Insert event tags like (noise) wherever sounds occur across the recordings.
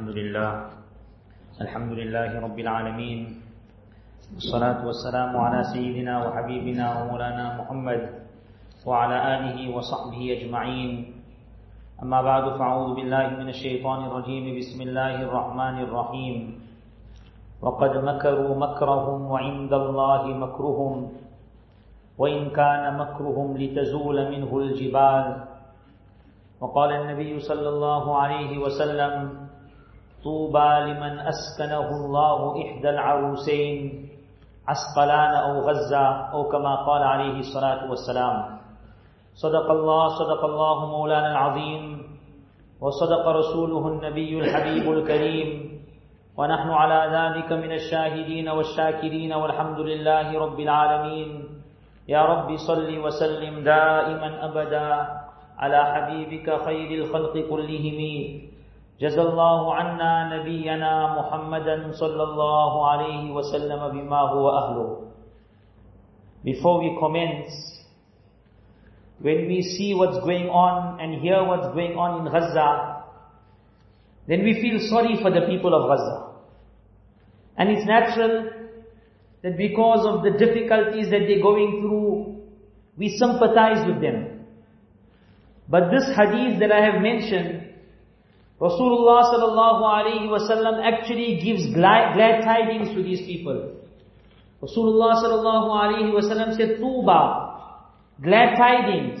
الحمد لله. الحمد لله رب العالمين. والصلاة والسلام على سيدنا وحبيبنا ومولانا محمد وعلى آله وصحبه أجمعين. أما بعد فأعوذ بالله من الشيطان الرجيم. بسم الله الرحمن الرحيم. وقد مكروا مكرهم وعند الله مكرهم. وإن كان مكرهم لتزول منه الجبال. وقال النبي صلى الله عليه وسلم طوبى لمن أسكنه الله إحدى العروسين عسقلان أو غزة أو كما قال عليه الصلاة والسلام. صدق الله صدق الله مولانا العظيم وصدق رسوله النبي الحبيب الكريم. ونحن على ذلك من الشاهدين والشاكرين والحمد لله رب العالمين. يا رب صل وسلم دائما أبدا على حبيبك خير الخلق كلهم. جزى الله عنا نبينا محمدا صلى الله عليه وسلم بما هو أهله Before we commence, when we see what's going on and hear what's going on in Gaza, then we feel sorry for the people of Gaza. And it's natural that because of the difficulties that they're going through, we sympathize with them. But this hadith that I have mentioned, Rasulullah sallallahu alaihi wasallam actually gives glad, glad tidings to these people. Rasulullah sallallahu alaihi wasallam said, Tuba, glad tidings.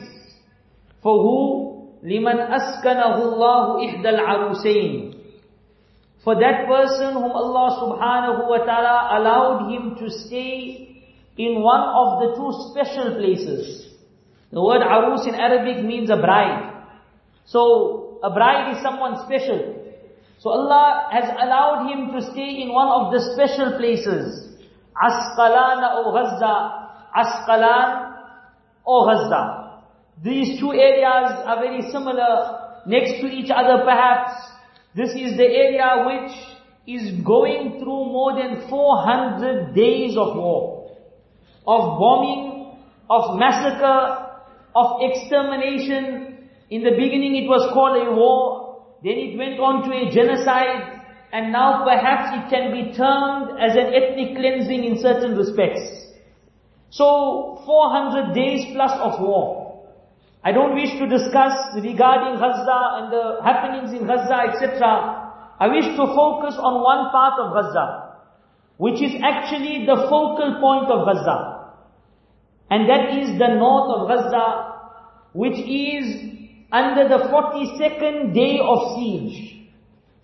For who? Liman askanahu Allahu ihdal arusain. For that person whom Allah subhanahu wa ta'ala allowed him to stay in one of the two special places. The word arus in Arabic means a bride. So, a bride is someone special. So Allah has allowed him to stay in one of the special places. Asqalana or Gaza. Asqalan or Gaza. These two areas are very similar, next to each other perhaps. This is the area which is going through more than 400 days of war. Of bombing, of massacre, of extermination. In the beginning it was called a war, then it went on to a genocide, and now perhaps it can be termed as an ethnic cleansing in certain respects. So, 400 days plus of war. I don't wish to discuss regarding Gaza and the happenings in Gaza, etc. I wish to focus on one part of Gaza, which is actually the focal point of Gaza. And that is the north of Gaza, which is under the 42nd day of siege.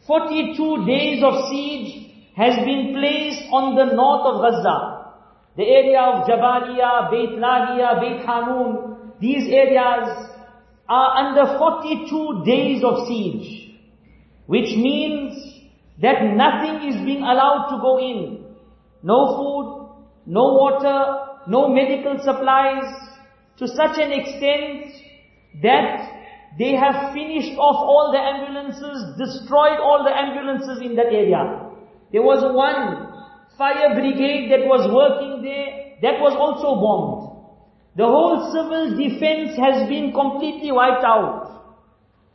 42 days of siege has been placed on the north of Gaza. The area of Jabalia, Beit Lahia, Beit Hanun, these areas are under 42 days of siege. Which means that nothing is being allowed to go in. No food, no water, no medical supplies, to such an extent that they have finished off all the ambulances, destroyed all the ambulances in that area. There was one fire brigade that was working there, that was also bombed. The whole civil defense has been completely wiped out.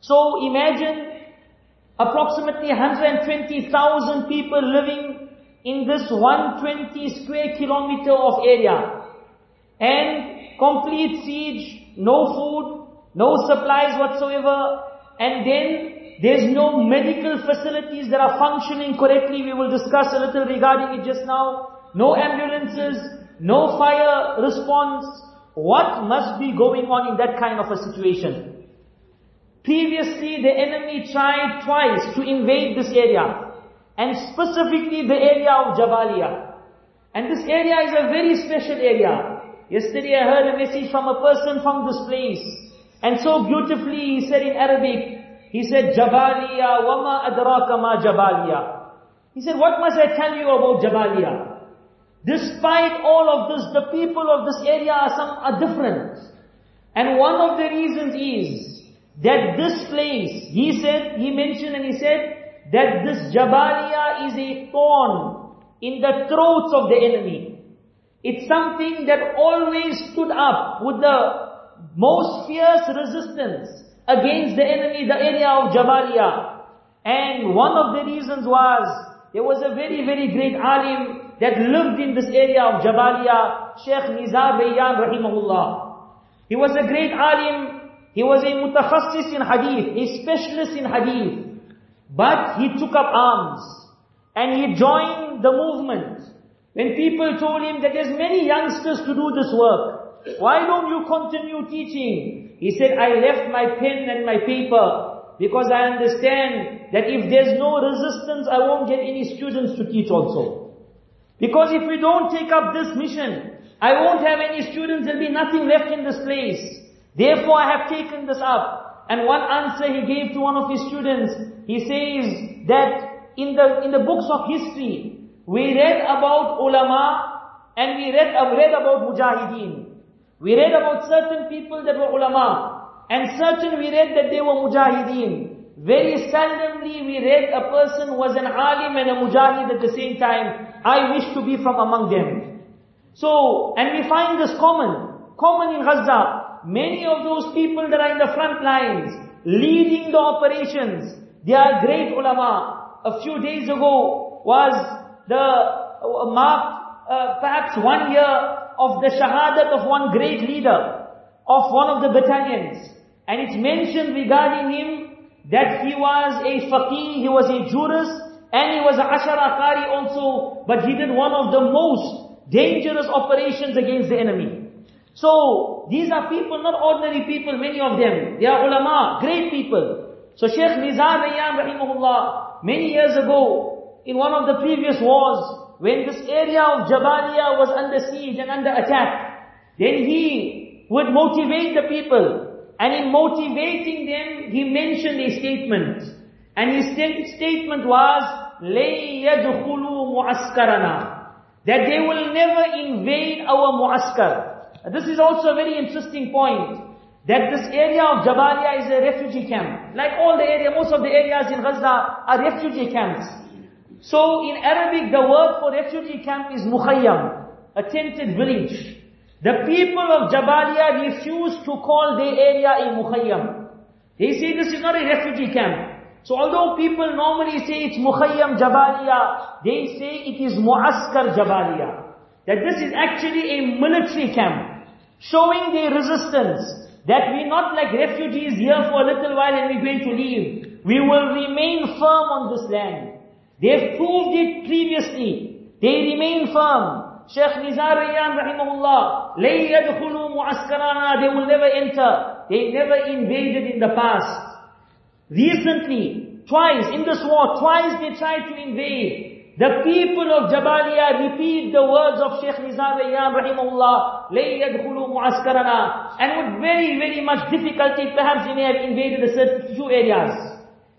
So imagine approximately 120,000 people living in this 120 square kilometer of area. And complete siege, no food, no supplies whatsoever, and then there's no medical facilities that are functioning correctly. We will discuss a little regarding it just now. No ambulances, no fire response. What must be going on in that kind of a situation? Previously, the enemy tried twice to invade this area, and specifically the area of Jabalia. And this area is a very special area. Yesterday I heard a message from a person from this place. And so beautifully he said in Arabic, he said, Jabalia, wama adraka ma. He said, what must I tell you about Jabalia? Despite all of this, the people of this area are some are different. And one of the reasons is that this place, he said, he mentioned and he said, that this Jabalia is a thorn in the throats of the enemy. It's something that always stood up with the most fierce resistance against the enemy, the area of Jabalia. And one of the reasons was, there was a very, very great alim that lived in this area of Jabalia, Sheikh Nizar Rayyan rahimahullah. He was a great alim, he was a mutakhassis in hadith, a specialist in hadith. But he took up arms, and he joined the movement. When people told him that there's many youngsters to do this work, why don't you continue teaching? He said, I left my pen and my paper because I understand that if there's no resistance, I won't get any students to teach also. Because if we don't take up this mission, I won't have any students, there'll be nothing left in this place. Therefore I have taken this up. And one answer he gave to one of his students, he says that in the, in the books of history, we read about ulama and we read, read about mujahideen. We read about certain people that were ulama and certain we read that they were mujahideen. Very seldomly we read a person was an alim and a mujahid at the same time. I wish to be from among them. So, and we find this common, common in Gaza. Many of those people that are in the front lines, leading the operations, they are great ulama. A few days ago was the uh, marked uh, perhaps one year of the shahadat of one great leader of one of the battalions. And it's mentioned regarding him that he was a faqih, he was a jurist, and he was a ashara qari also, but he did one of the most dangerous operations against the enemy. So, these are people, not ordinary people, many of them. They are ulama, great people. So Sheikh Nizar Rayyan rahimahullah, many years ago, in one of the previous wars, when this area of Jabalia was under siege and under attack, then he would motivate the people. And in motivating them, he mentioned a statement. And his statement was, لَيْ يَدْخُلُوا مُعَسْكَرَنَا That they will never invade our mu'askar. This is also a very interesting point. That this area of Jabalia is a refugee camp. Like all the area, most of the areas in Gaza are refugee camps. So in Arabic, the word for refugee camp is mukhayyam, a tented village. The people of Jabalia refuse to call their area a mukhayyam. They say this is not a refugee camp. So although people normally say it's mukhayyam Jabalia, they say it is muaskar Jabalia. That this is actually a military camp, showing their resistance, that we're not like refugees here for a little while and we're going to leave. We will remain firm on this land. They've proved it previously. They remain firm. Sheikh Nizar Rayyan rahimahullah, لَيْ يَدْخُلُوا مُعَسْكَرَانَا They will never enter. They never invaded in the past. Recently, twice, in this war, twice they tried to invade. The people of Jabalia repeat the words of Sheikh Nizar Rayyan rahimahullah, لَيْ يَدْخُلُوا مُعَسْكَرَانَا And with very, very much difficulty, perhaps they may have invaded a certain few areas.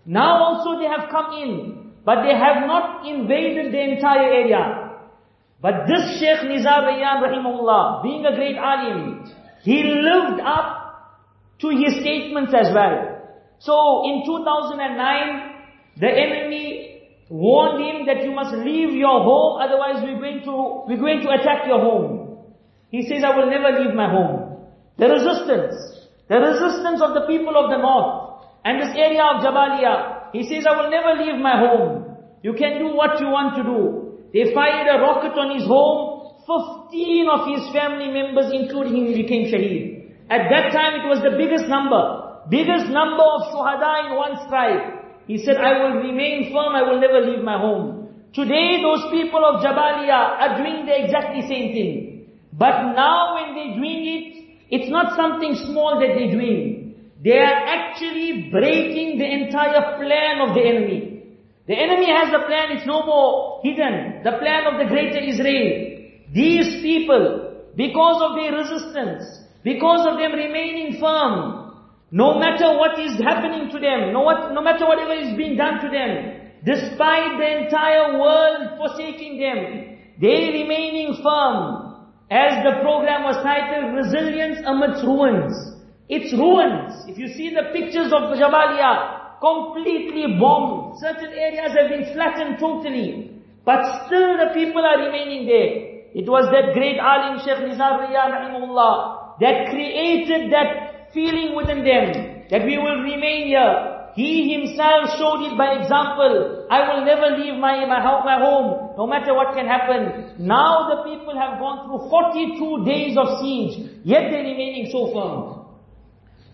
Now also they have come in. But they have not invaded the entire area. But this Sheikh Nizar Rayyan rahimahullah, being a great alim, he lived up to his statements as well. So in 2009, the enemy warned him that you must leave your home, otherwise we're going to, we're going to attack your home. He says, I will never leave my home. The resistance, the resistance of the people of the north, and this area of Jabalia, he says, I will never leave my home. You can do what you want to do. They fired a rocket on his home. 15 of his family members, including him, became shaheed. At that time, it was the biggest number. Biggest number of shuhada in one strike. He said, I will remain firm, I will never leave my home. Today, those people of Jabalia are doing the exactly same thing. But now when they're doing it, it's not something small that they're doing. They are actually breaking the entire plan of the enemy. The enemy has a plan, it's no more hidden. The plan of the greater Israel. These people, because of their resistance, because of them remaining firm, no matter what is happening to them, no, what, no matter whatever is being done to them, despite the entire world forsaking them, they remaining firm. As the program was titled, Resilience Amidst Ruins. It's ruins. If you see the pictures of Jabalia, completely bombed. Certain areas have been flattened totally. But still the people are remaining there. It was that great alim Sheikh Nizar rahimahullah that created that feeling within them that we will remain here. He himself showed it by example. I will never leave my, my, my home, no matter what can happen. Now the people have gone through 42 days of siege, yet they're remaining so firm.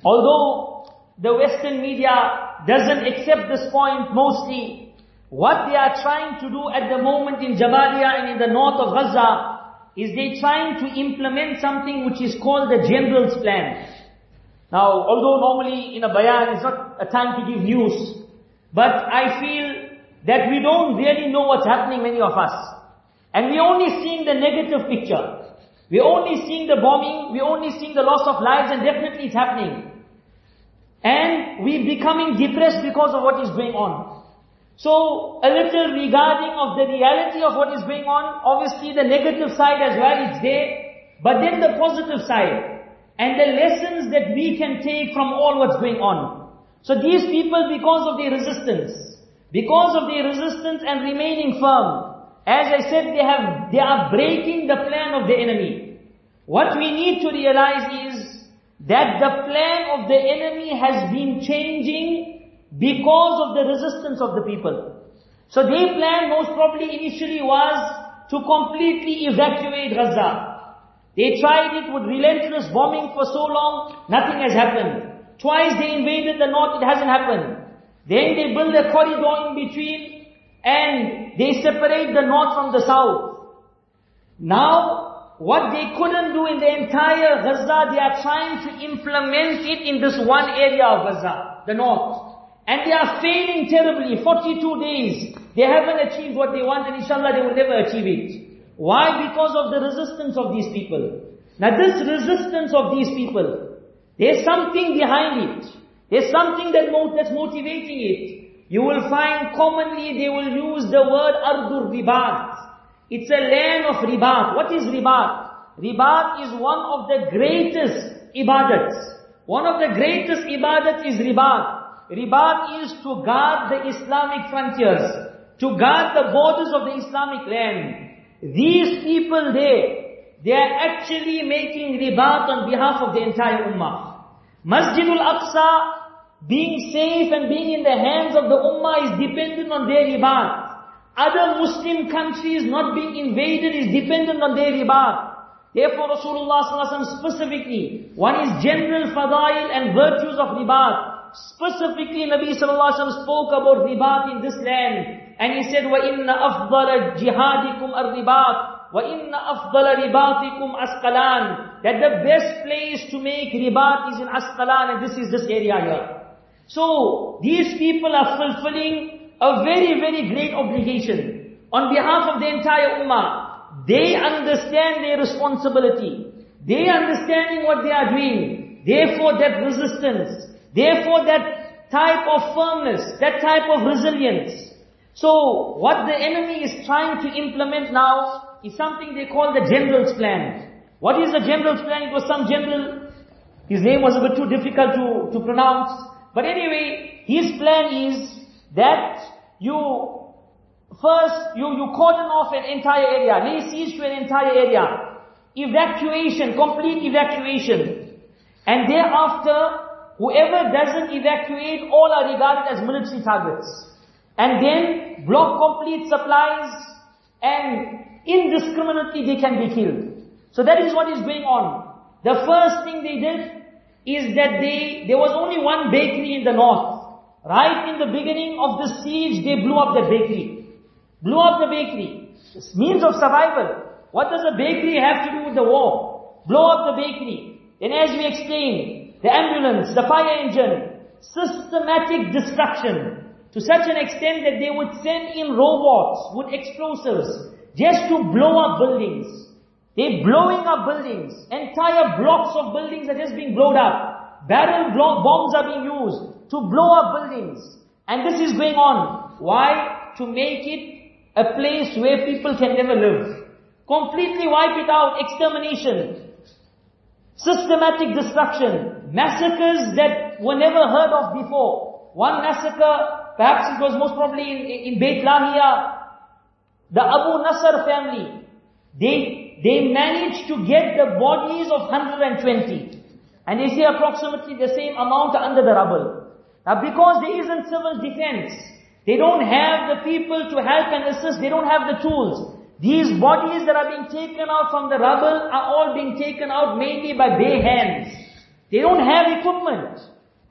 Although the Western media doesn't accept this point mostly, what they are trying to do at the moment in Jabalia and in the north of Gaza is they trying to implement something which is called the general's plan. Now, although normally in a bayan it's not a time to give news, but I feel that we don't really know what's happening, many of us. And we're only seeing the negative picture. We're only seeing the bombing, we're only seeing the loss of lives, and definitely it's happening. And we're becoming depressed because of what is going on. So, a little regarding of the reality of what is going on, obviously the negative side as well, is there, but then the positive side and the lessons that we can take from all what's going on. So these people, because of their resistance, because of their resistance and remaining firm, as I said, they have, they are breaking the plan of the enemy. What we need to realize is that the plan of the enemy has been changing because of the resistance of the people. So their plan most probably initially was to completely evacuate Gaza. They tried it with relentless bombing for so long, nothing has happened. Twice they invaded the north, it hasn't happened. Then they build a corridor in between and they separate the north from the south. Now, what they couldn't do in the entire Gaza, they are trying to implement it in this one area of Gaza, the north. And they are failing terribly, 42 days. They haven't achieved what they want and inshallah they will never achieve it. Why? Because of the resistance of these people. Now this resistance of these people, there's something behind it. There's something that that's motivating it. You will find commonly they will use the word ardur ribat. It's a land of ribat. What is ribat? Ribat is one of the greatest ibadats. One of the greatest ibadats is ribat. Ribat is to guard the Islamic frontiers, to guard the borders of the Islamic land. These people there, they are actually making ribat on behalf of the entire ummah. Masjidul Aqsa being safe and being in the hands of the ummah is dependent on their ribat. Other Muslim countries not being invaded is dependent on their ribat. Therefore Rasulullah specifically, one is general fadail and virtues of ribat. Specifically Nabi Sallallahu alaihi spoke about ribat in this land. And he said, وَإِنَّ أَفْضَلَ جِهَادِكُمْ inna وَإِنَّ أَفْضَلَ kum أَسْقَلَانِ That the best place to make ribat is in Asqalan and this is this area here. So, these people are fulfilling a very, very great obligation on behalf of the entire ummah. They understand their responsibility. They understanding what they are doing. Therefore that resistance. Therefore that type of firmness. That type of resilience. So, what the enemy is trying to implement now is something they call the general's plan. What is the general's plan? It was some general, his name was a bit too difficult to, to pronounce. But anyway, his plan is that you, first, you, you cordon off an entire area, lay siege to an entire area. Evacuation, complete evacuation. And thereafter, whoever doesn't evacuate, all are regarded as military targets. And then block complete supplies and indiscriminately they can be killed. So that is what is going on. The first thing they did is that they, there was only one bakery in the north. Right in the beginning of the siege, they blew up the bakery. Blew up the bakery. It's means of survival. What does a bakery have to do with the war? Blow up the bakery. And as we explained, the ambulance, the fire engine, systematic destruction to such an extent that they would send in robots with explosives just to blow up buildings. They're blowing up buildings. Entire blocks of buildings are just being blown up. Barrel bombs are being used to blow up buildings. And this is going on. Why? To make it a place where people can never live. Completely wipe it out, extermination. Systematic destruction. Massacres that were never heard of before. One massacre Perhaps it was most probably in, in Beit Lahia. The Abu Nasr family, they, they managed to get the bodies of 120. And they say approximately the same amount under the rubble. Now because there isn't civil defense, they don't have the people to help and assist, they don't have the tools. These bodies that are being taken out from the rubble are all being taken out mainly by bare hands. They don't have equipment.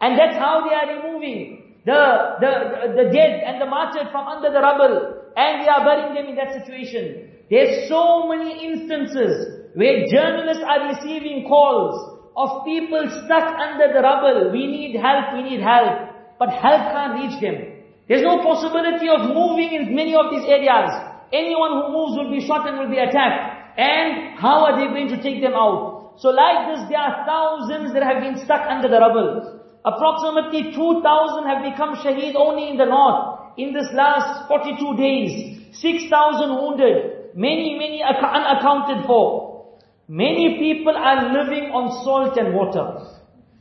And that's how they are removing the, the, the dead and the martyred from under the rubble. And they are burying them in that situation. There's so many instances where journalists are receiving calls of people stuck under the rubble. We need help, we need help. But help can't reach them. There's no possibility of moving in many of these areas. Anyone who moves will be shot and will be attacked. And how are they going to take them out? So like this, there are thousands that have been stuck under the rubble. Approximately 2,000 have become shaheed only in the north. In this last 42 days. 6,000 wounded. Many, many unaccounted for. Many people are living on salt and water.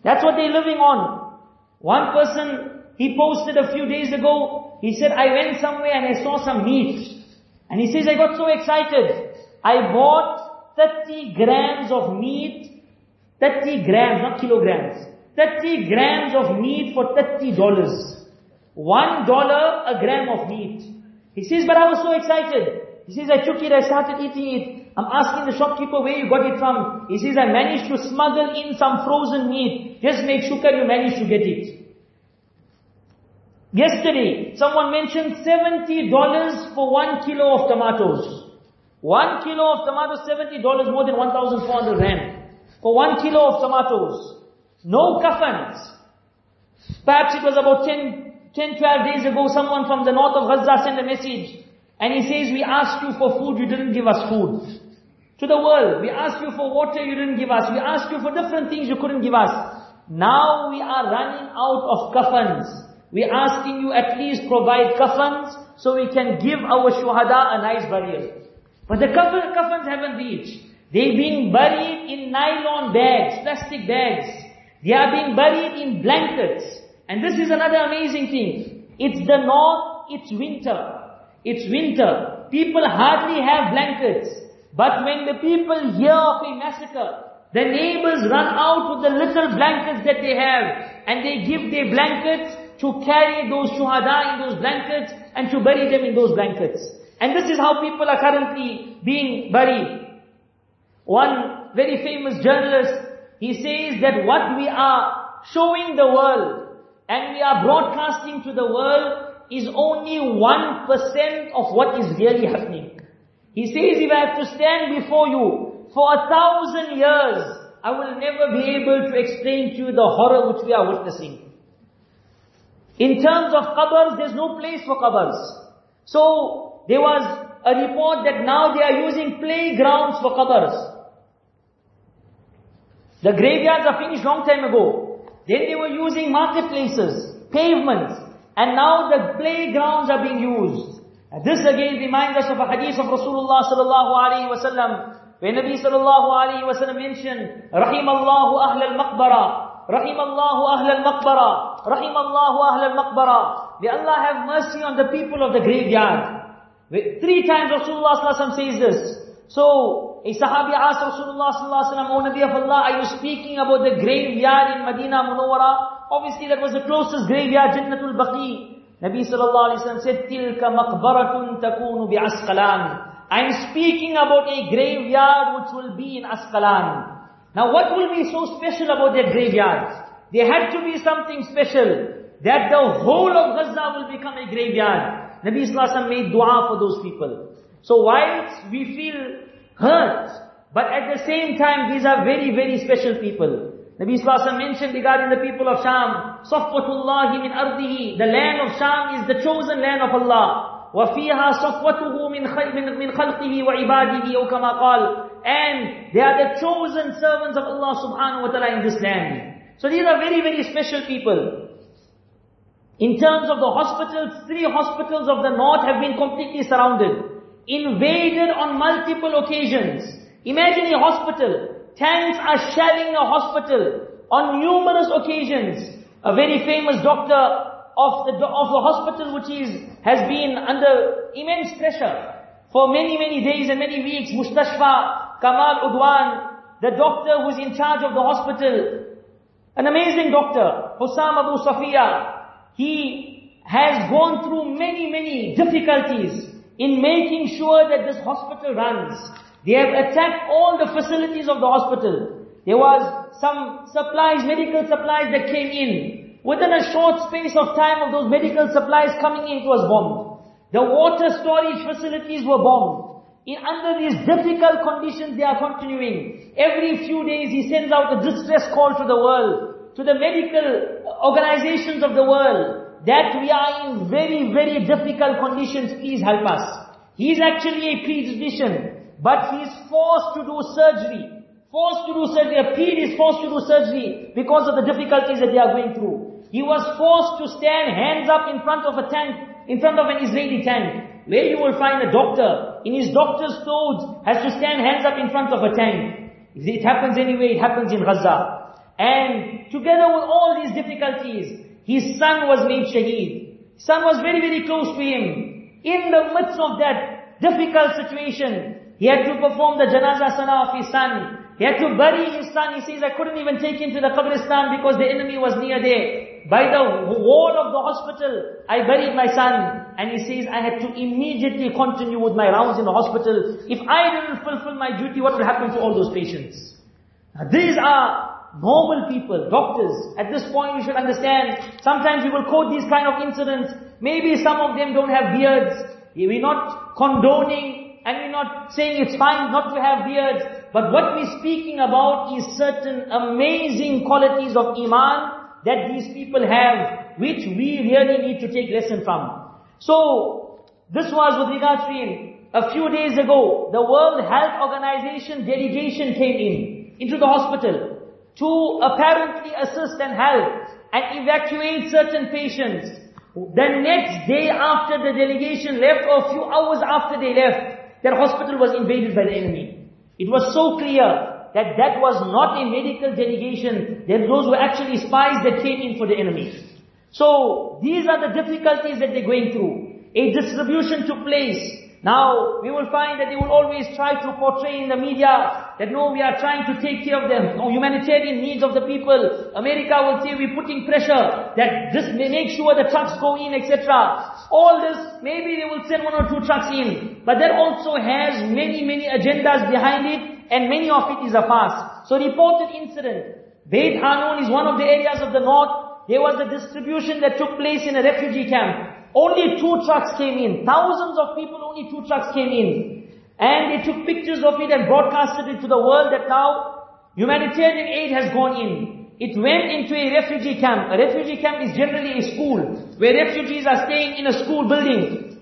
That's what they're living on. One person, he posted a few days ago, he said, I went somewhere and I saw some meat. And he says, I got so excited. I bought 30 grams of meat, 30 grams, not kilograms, 30 grams of meat for $30. One dollar a gram of meat. He says, but I was so excited. He says, I took it, I started eating it. I'm asking the shopkeeper where you got it from. He says, I managed to smuggle in some frozen meat. Just make sure you managed to get it. Yesterday, someone mentioned $70 for one kilo of tomatoes. One kilo of tomatoes, $70 more than 1,400 rand. For one kilo of tomatoes. No kafans. Perhaps it was about 10, 10, 12 days ago, someone from the north of Gaza sent a message. And he says, we asked you for food, you didn't give us food. To the world, we asked you for water, you didn't give us. We asked you for different things, you couldn't give us. Now we are running out of kafans. We're asking you at least provide kafans so we can give our shuhada a nice burial. But the kafans haven't reached. They're being buried in nylon bags, plastic bags. They are being buried in blankets. And this is another amazing thing. It's the north, it's winter. It's winter. People hardly have blankets. But when the people hear of a massacre, the neighbors run out with the little blankets that they have. And they give their blankets to carry those shuhada in those blankets and to bury them in those blankets. And this is how people are currently being buried. One very famous journalist, he says that what we are showing the world and we are broadcasting to the world is only 1% of what is really happening. He says if I have to stand before you for a thousand years, I will never be able to explain to you the horror which we are witnessing. In terms of qabrs, there's no place for qabrs. So, there was a report that now they are using playgrounds for qabrs. The graveyards are finished long time ago. Then they were using marketplaces, pavements, and now the playgrounds are being used. And this again reminds us of a hadith of Rasulullah sallallahu alaihi wasallam, when Nabi sallallahu alaihi wasallam mentioned, "Rahimallahu ahl al-maqbara, rahimallahu ahl al-maqbara, rahimallahu ahl al-maqbara." May Allah have mercy on the people of the graveyard. Three times Rasulullah sallallahu alaihi wasallam says this. So a Sahabi asked Rasulullah sallallahu alaihi wasallam, "O Nabi of Allah, are you speaking about the graveyard in Madinah Munawwara?" Obviously, that was the closest graveyard, Jannatul Baqi. Nabi sallallahu alaihi wasallam said, "Tilka maqbaratun takunu bi Asqalan." I'm speaking about a graveyard which will be in Asqalan. Now what will be so special about that graveyard? There had to be something special that the whole of Gaza will become a graveyard. Nabi Sallallahu Alaihi Wasallam made dua for those people. So whilst we feel hurt, but at the same time these are very, very special people. Nabi Sallallahu mentioned regarding the people of Sham, Safwatullahi min ardihi, the land of Sham is the chosen land of Allah. وَفِيهَا صَفْوَتُهُ مِنْ مِنْ خَلْقِهِ وَعِبَادِهِ أو كما قال and they are the chosen servants of Allah subhanahu wa ta'ala in this land. So these are very, very special people. In terms of the hospitals, three hospitals of the north have been completely surrounded. Invaded on multiple occasions. Imagine a hospital. Tanks are shelling a hospital on numerous occasions. A very famous doctor of the, of the hospital which is, has been under immense pressure for many, many days and many weeks, Mustashfa Kamal Udwan, the doctor who's in charge of the hospital, an amazing doctor, Hussam Abu Safiya, he has gone through many, many difficulties in making sure that this hospital runs. They have attacked all the facilities of the hospital. There was some supplies, medical supplies that came in. Within a short space of time of those medical supplies coming in, it was bombed. The water storage facilities were bombed. In, under these difficult conditions, they are continuing. Every few days, he sends out a distress call to the world, to the medical organizations of the world, that we are in very, very difficult conditions, please help us. He is actually a pediatrician, but he is forced to do surgery. Forced to do surgery. A ped is forced to do surgery because of the difficulties that they are going through. He was forced to stand hands up in front of a tank, in front of an Israeli tank, where you will find a doctor, in his doctor's clothes, has to stand hands up in front of a tank. It happens anyway, it happens in Gaza. And together with all these difficulties, his son was made shaheed. Son was very, very close to him. In the midst of that difficult situation, he had to perform the janazah salah of his son. He had to bury his son. He says, I couldn't even take him to the Qabristan because the enemy was near there. By the wall of the hospital, I buried my son. And he says, I had to immediately continue with my rounds in the hospital. If I didn't fulfill my duty, what would happen to all those patients? Now, these are normal people, doctors. At this point, you should understand, sometimes we will quote these kind of incidents. Maybe some of them don't have beards. We're not condoning and we're not saying it's fine not to have beards. But what we're speaking about is certain amazing qualities of Iman that these people have, which we really need to take lesson from. So, this was with regards to him. A few days ago, the World Health Organization delegation came in, into the hospital, to apparently assist and help and evacuate certain patients. The next day after the delegation left, or a few hours after they left, their hospital was invaded by the enemy. It was so clear that that was not a medical delegation, that those were actually spies that came in for the enemy. So, these are the difficulties that they're going through. A distribution took place. Now, we will find that they will always try to portray in the media that no, we are trying to take care of the humanitarian needs of the people. America will say we're putting pressure that may make sure the trucks go in, etc. All this, maybe they will send one or two trucks in. But that also has many, many agendas behind it and many of it is a farce. So reported incident. Beit Hanun is one of the areas of the north. There was a distribution that took place in a refugee camp. Only two trucks came in. Thousands of people, only two trucks came in. And they took pictures of it and broadcasted it to the world that now humanitarian aid has gone in. It went into a refugee camp. A refugee camp is generally a school, where refugees are staying in a school building.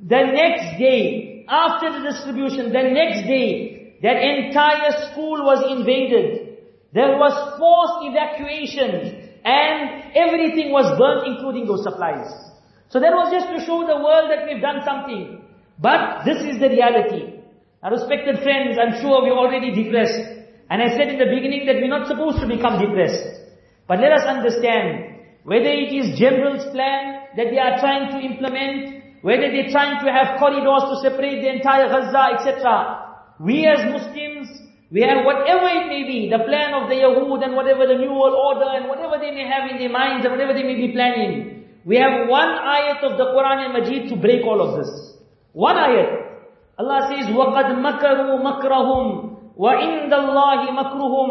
The next day, after the distribution, the next day, that entire school was invaded. There was forced evacuation and everything was burnt including those supplies. So that was just to show the world that we've done something. But this is the reality. Now respected friends, I'm sure we're already depressed. And I said in the beginning that we're not supposed to become depressed. But let us understand, whether it is general's plan that they are trying to implement, whether they're trying to have corridors to separate the entire Gaza, etc. We as Muslims, we have whatever it may be, the plan of the Yahud and whatever the New World Order and whatever they may have in their minds and whatever they may be planning. We have one ayat of the Quran and Majid to break all of this. One ayat. Allah says, وَقَدْ مَكَرُوا مَكْرَهُمْ وَإِنْدَ اللَّهِ مَكْرُهُمْ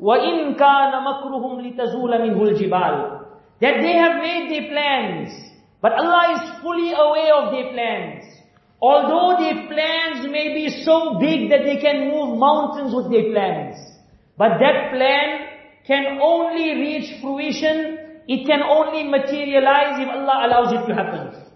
وَإِنْ كَانَ مَكْرُهُمْ لِتَزُولَ مِنْهُ الْجِبَالِ That they have made their plans. But Allah is fully aware of their plans. Although their plans may be so big that they can move mountains with their plans. But that plan can only reach fruition it can only materialize if Allah allows it to happen.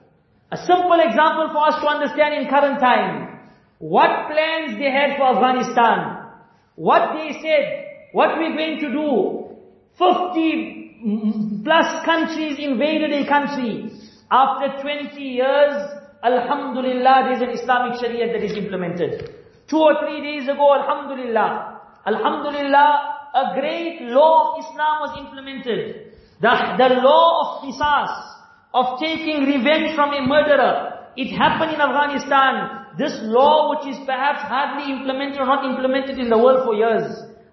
A simple example for us to understand in current time. What plans they had for Afghanistan. What they said. What we're going to do. 50 plus countries invaded a country. After 20 years, Alhamdulillah, there's an Islamic Sharia that is implemented. Two or three days ago, Alhamdulillah. Alhamdulillah, a great law of Islam was implemented. The, the law of qisas, of taking revenge from a murderer, it happened in Afghanistan. This law which is perhaps hardly implemented or not implemented in the world for years.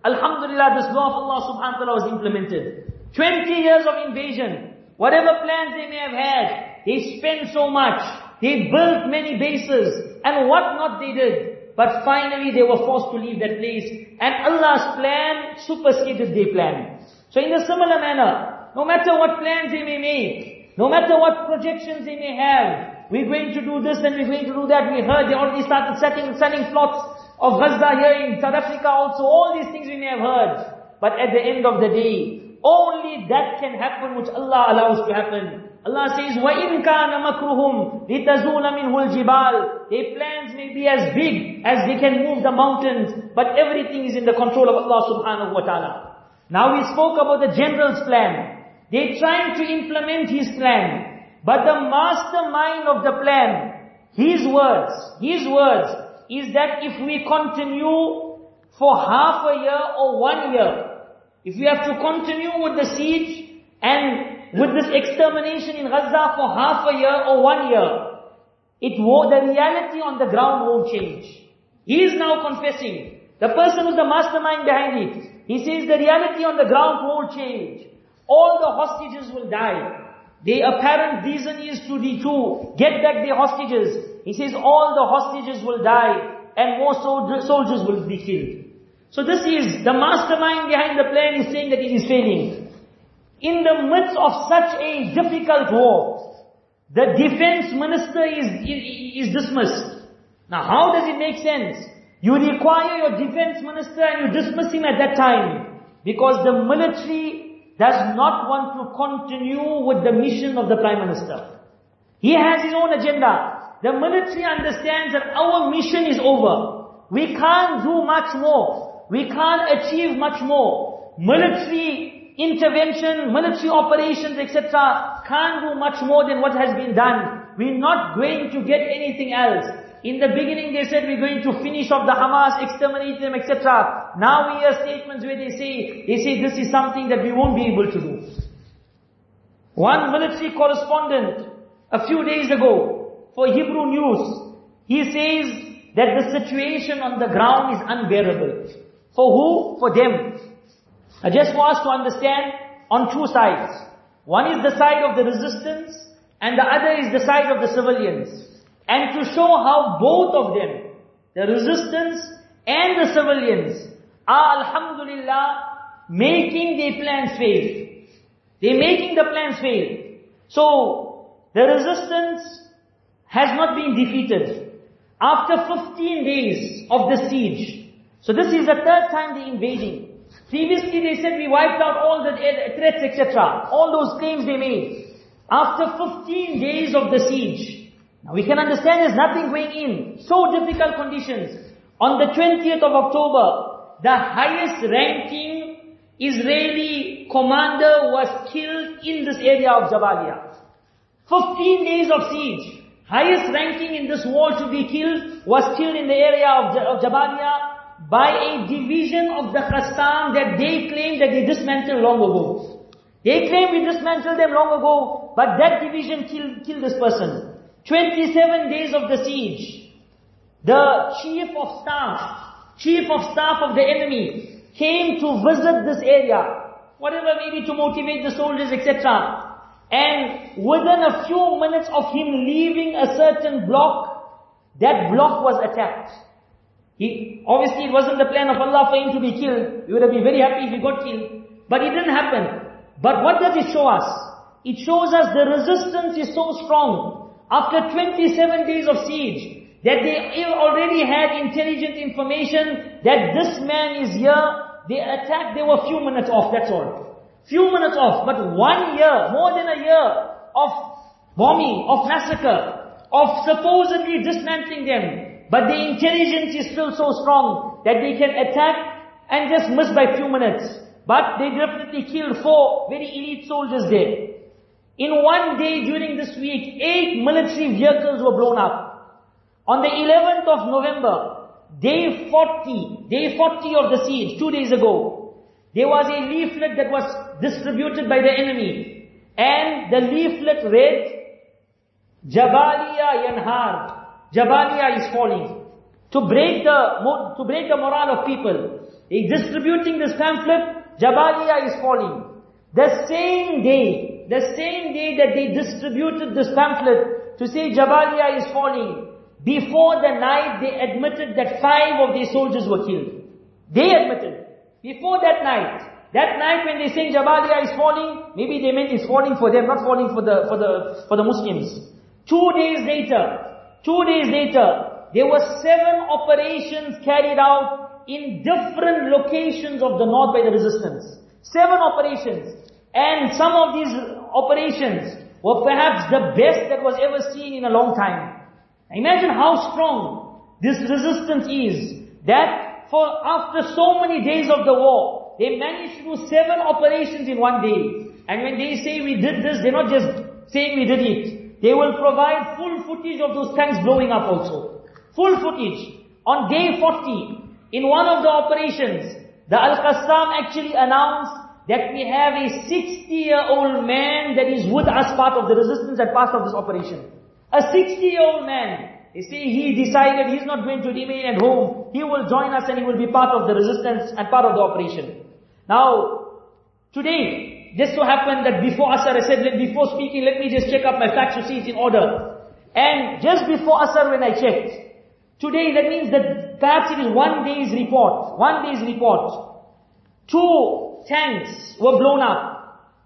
Alhamdulillah, this law of Allah subhanahu wa ta'ala was implemented. 20 years of invasion. whatever plans they may have had, they spent so much, they built many bases, and what not they did. But finally they were forced to leave that place, and Allah's plan superseded their plan. So in a similar manner, no matter what plans they may make, no matter what projections they may have, we're going to do this and we're going to do that. We heard they already started setting, selling plots of Gaza here in South Africa also. All these things we may have heard. But at the end of the day, only that can happen which Allah allows to happen. Allah says, وَإِن كَانَ مَكْرُهُمْ لِتَزُولَ مِنْهُ الْجِبَالِ Their plans may be as big as they can move the mountains, but everything is in the control of Allah subhanahu wa ta'ala. Now we spoke about the general's plan. They're trying to implement his plan. But the mastermind of the plan, his words, his words, is that if we continue for half a year or one year, if we have to continue with the siege and with this extermination in Gaza for half a year or one year, it will, the reality on the ground won't change. He is now confessing. The person who's the mastermind behind it. He says the reality on the ground won't change. All the hostages will die. The apparent reason is to, to get back the hostages. He says all the hostages will die and more soldiers will be killed. So this is, the mastermind behind the plan is saying that it is failing. In the midst of such a difficult war, the defense minister is, is, is dismissed. Now how does it make sense? You require your defense minister and you dismiss him at that time. Because the military does not want to continue with the mission of the prime minister. He has his own agenda. The military understands that our mission is over. We can't do much more. We can't achieve much more. Military intervention, military operations, etc. can't do much more than what has been done. We're not going to get anything else. In the beginning they said we're going to finish off the Hamas, exterminate them, etc. Now we hear statements where they say, they say this is something that we won't be able to do. One military correspondent, a few days ago, for Hebrew News, he says that the situation on the ground is unbearable. For who? For them. I just want us to understand on two sides. One is the side of the resistance, and the other is the side of the civilians and to show how both of them, the resistance and the civilians, are alhamdulillah making their plans fail. They're making the plans fail. So, the resistance has not been defeated. After 15 days of the siege, so this is the third time they're invading. Previously they said we wiped out all the threats etc. All those claims they made. After 15 days of the siege, now we can understand there's nothing going in. So difficult conditions. On the 20th of October, the highest ranking Israeli commander was killed in this area of Jabalia. 15 days of siege. Highest ranking in this war to be killed was killed in the area of, Jabalia by a division of the Qassam that they claimed that they dismantled long ago. They claim we dismantled them long ago, but that division killed, killed this person. 27 days of the siege. The chief of staff, chief of staff of the enemy came to visit this area. Whatever maybe to motivate the soldiers, etc. And within a few minutes of him leaving a certain block, that block was attacked. He, obviously it wasn't the plan of Allah for him to be killed. He would have been very happy if he got killed. But it didn't happen. But what does it show us? It shows us the resistance is so strong after 27 days of siege, that they already had intelligent information that this man is here, they attacked, they were a few minutes off, that's all. Few minutes off, but one year, more than a year of bombing, of massacre, of supposedly dismantling them. But the intelligence is still so strong that they can attack and just miss by few minutes. But they definitely killed four very elite soldiers there. In one day during this week, eight military vehicles were blown up. On the 11th of November, day 40, day 40 of the siege, two days ago, there was a leaflet that was distributed by the enemy. And the leaflet read, Jabalia Yanhar. Jabalia is falling. To break the, to break the morale of people. He's distributing this pamphlet, Jabalia is falling. The same day, the same day that they distributed this pamphlet to say Jabalia is falling, before the night they admitted that five of their soldiers were killed. They admitted. Before that night, that night when they say Jabalia is falling, maybe they meant it's falling for them, not falling for the, for the, for the Muslims. Two days later, two days later, there were seven operations carried out in different locations of the north by the resistance. Seven operations. And some of these operations were perhaps the best that was ever seen in a long time. Imagine how strong this resistance is. That for after so many days of the war, they managed to do seven operations in one day. And when they say we did this, they're not just saying we did it. They will provide full footage of those tanks blowing up also. Full footage. On day 40, in one of the operations, the Al-Qassam actually announced that we have a 60-year-old man that is with us part of the resistance and part of this operation. A 60-year-old man. They say he decided he's not going to remain at home. He will join us and he will be part of the resistance and part of the operation. Now, today, just so happened that before Asr, I said, before speaking, let me just check up my facts to see it's in order. And just before Asr when I checked, today that means that perhaps it is one day's report, one day's report. Two tanks were blown up.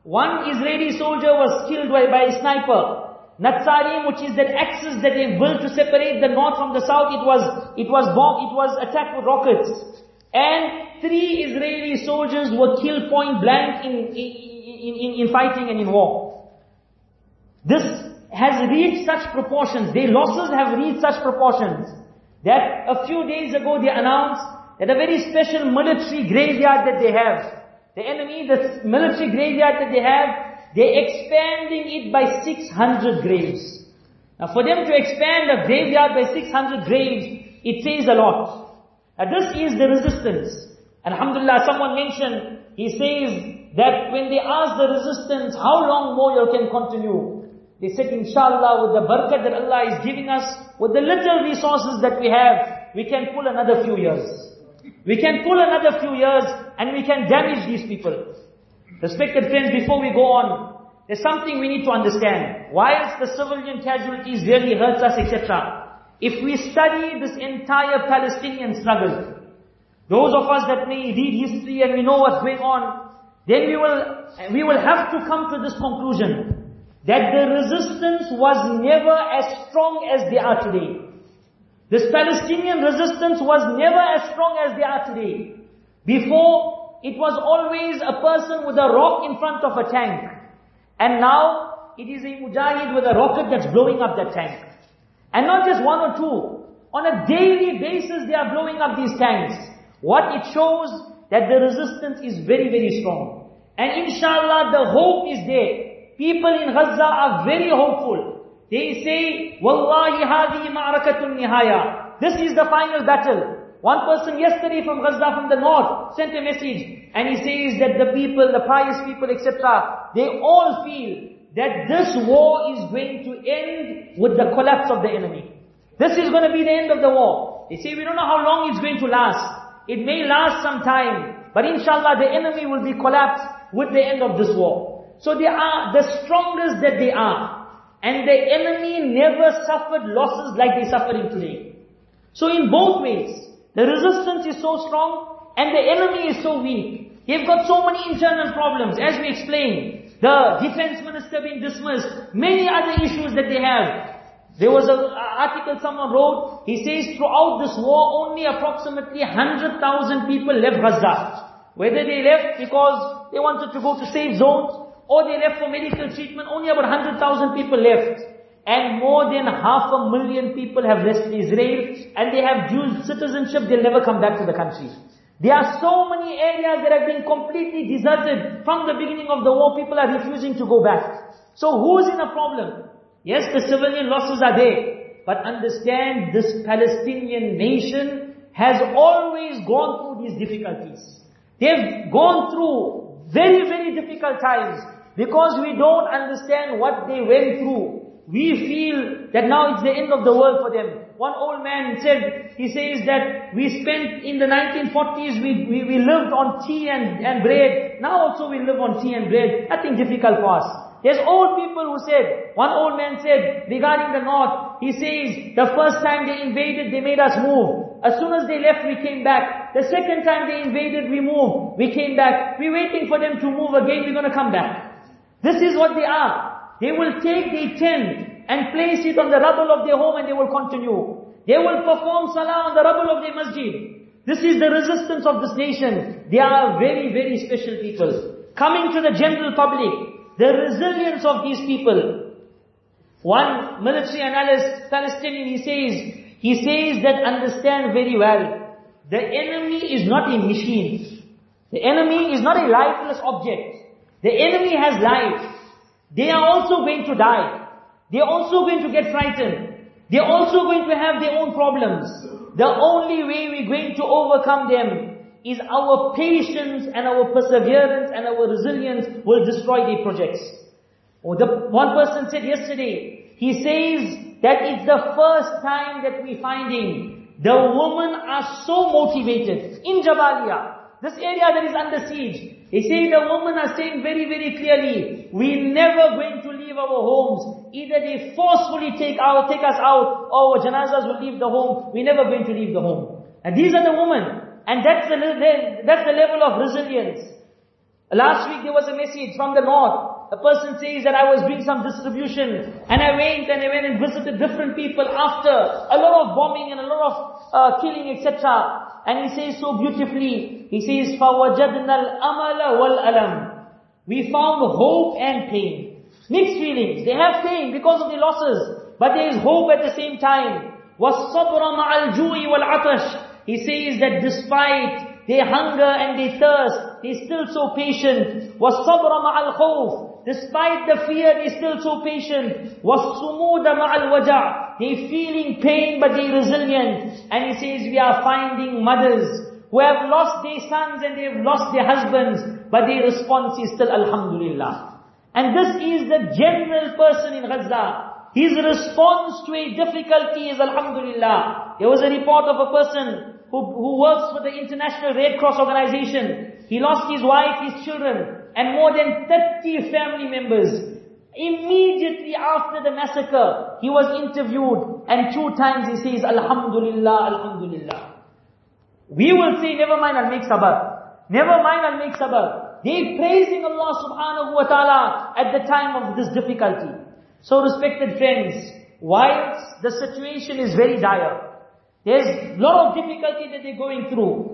One Israeli soldier was killed by, by a sniper. Netzarim, which is that axis that they built to separate the north from the south, it was, it was bombed, it was attacked with rockets. And three Israeli soldiers were killed point blank in, in, in, in fighting and in war. This has reached such proportions, their losses have reached such proportions, that a few days ago they announced that a very special military graveyard that they have, the enemy, the military graveyard that they have, they're expanding it by 600 graves. Now for them to expand a graveyard by 600 graves, it says a lot. Now this is the resistance. Alhamdulillah, someone mentioned, he says that when they ask the resistance, how long more you can continue? They said, inshallah, with the barakah that Allah is giving us, with the little resources that we have, we can pull another few years. We can pull another few years and we can damage these people. Respected friends, before we go on, there's something we need to understand. Whilst the civilian casualties really hurts us, etc., if we study this entire Palestinian struggle, those of us that may read history and we know what's going on, then we will, we will have to come to this conclusion, that the resistance was never as strong as they are today. This Palestinian resistance was never as strong as they are today. Before, it was always a person with a rock in front of a tank. And now, it is a mujahid with a rocket that's blowing up that tank. And not just one or two. On a daily basis they are blowing up these tanks. What it shows that the resistance is very, very strong. And inshallah the hope is there. People in Gaza are very hopeful. They say, Wallahi hadi ma'arakatun nihaya. This is the final battle. One person yesterday from Gaza, from the north, sent a message. And he says that the people, the pious people, etc., they all feel that this war is going to end with the collapse of the enemy. This is going to be the end of the war. They say we don't know how long it's going to last. It may last some time, but inshallah the enemy will be collapsed with the end of this war. So they are the strongest that they are. And the enemy never suffered losses like they're suffering today. So in both ways, the resistance is so strong and the enemy is so weak. They've got so many internal problems, as we explained the defense minister being dismissed, many other issues that they have. There was an article someone wrote, he says throughout this war only approximately 100,000 people left Gaza. Whether they left because they wanted to go to safe zones, or they left for medical treatment, only about 100,000 people left. And more than half a million people have left Israel, and they have dual citizenship, they'll never come back to the country. There are so many areas that have been completely deserted. From the beginning of the war, people are refusing to go back. So who's in a problem? Yes, the civilian losses are there. But understand this Palestinian nation has always gone through these difficulties. They've gone through very, very difficult times because we don't understand what they went through. We feel that now it's the end of the world for them. One old man said, he says that we spent in the 1940s, we, we, we lived on tea and, and bread. Now also we live on tea and bread. Nothing difficult for us. There's old people who said, one old man said regarding the north, he says, the first time they invaded, they made us move. As soon as they left, we came back. The second time they invaded, we moved. We came back. We're waiting for them to move again, we're gonna come back. This is what they are. They will take the tent and place it on the rubble of their home and they will continue. They will perform salah on the rubble of their masjid. This is the resistance of this nation. They are very, very special people. Coming to the general public, the resilience of these people. One military analyst, Palestinian, he says, he says that understand very well, the enemy is not a machine. The enemy is not a lifeless object. The enemy has lives. They are also going to die. They are also going to get frightened. They are also going to have their own problems. The only way we're going to overcome them is our patience and our perseverance and our resilience will destroy their projects. Oh, the, one person said yesterday, he says that it's the first time that we're finding the women are so motivated in Jabalia. This area that is under siege. He says the women are saying very, very clearly, we're never going to leave our homes. Either they forcefully take out, take us out, or our janazas will leave the home. We're never going to leave the home. And these are the women. And that's the, that's the level of resilience. Last week there was a message from the north. A person says that I was doing some distribution and I went and I went and visited different people after a lot of bombing and a lot of uh, killing etc. And he says so beautifully, he says, فَوَجَدْنَا الْأَمَلَ وَالْأَلَمِ We found hope and pain. Mixed feelings. They have pain because of the losses, but there is hope at the same time. وَالصَّبْرَ مَعَ الْجُوءِ وَالْعَطَشِ he says that despite their hunger and their thirst, they're still so patient. وَالصَّبْرَ مَعَ الْخَوْفِ Despite the fear, they're still so patient. وَالصُّمُودَ مَعَ الْوَجَعِ They're feeling pain, but they're resilient. And he says, we are finding mothers who have lost their sons and they have lost their husbands, but their response is still Alhamdulillah. And this is the general person in Gaza. His response to a difficulty is Alhamdulillah. There was a report of a person who, who works for the International Red Cross Organization. He lost his wife, his children, and more than 30 family members. Immediately after the massacre, he was interviewed, and two times he says, Alhamdulillah, Alhamdulillah. We will say, never mind, I'll make sabr. Never mind, I'll make sabr. They praising Allah subhanahu wa ta'ala at the time of this difficulty. So respected friends, whilst the situation is very dire, there's a lot of difficulty that they're going through.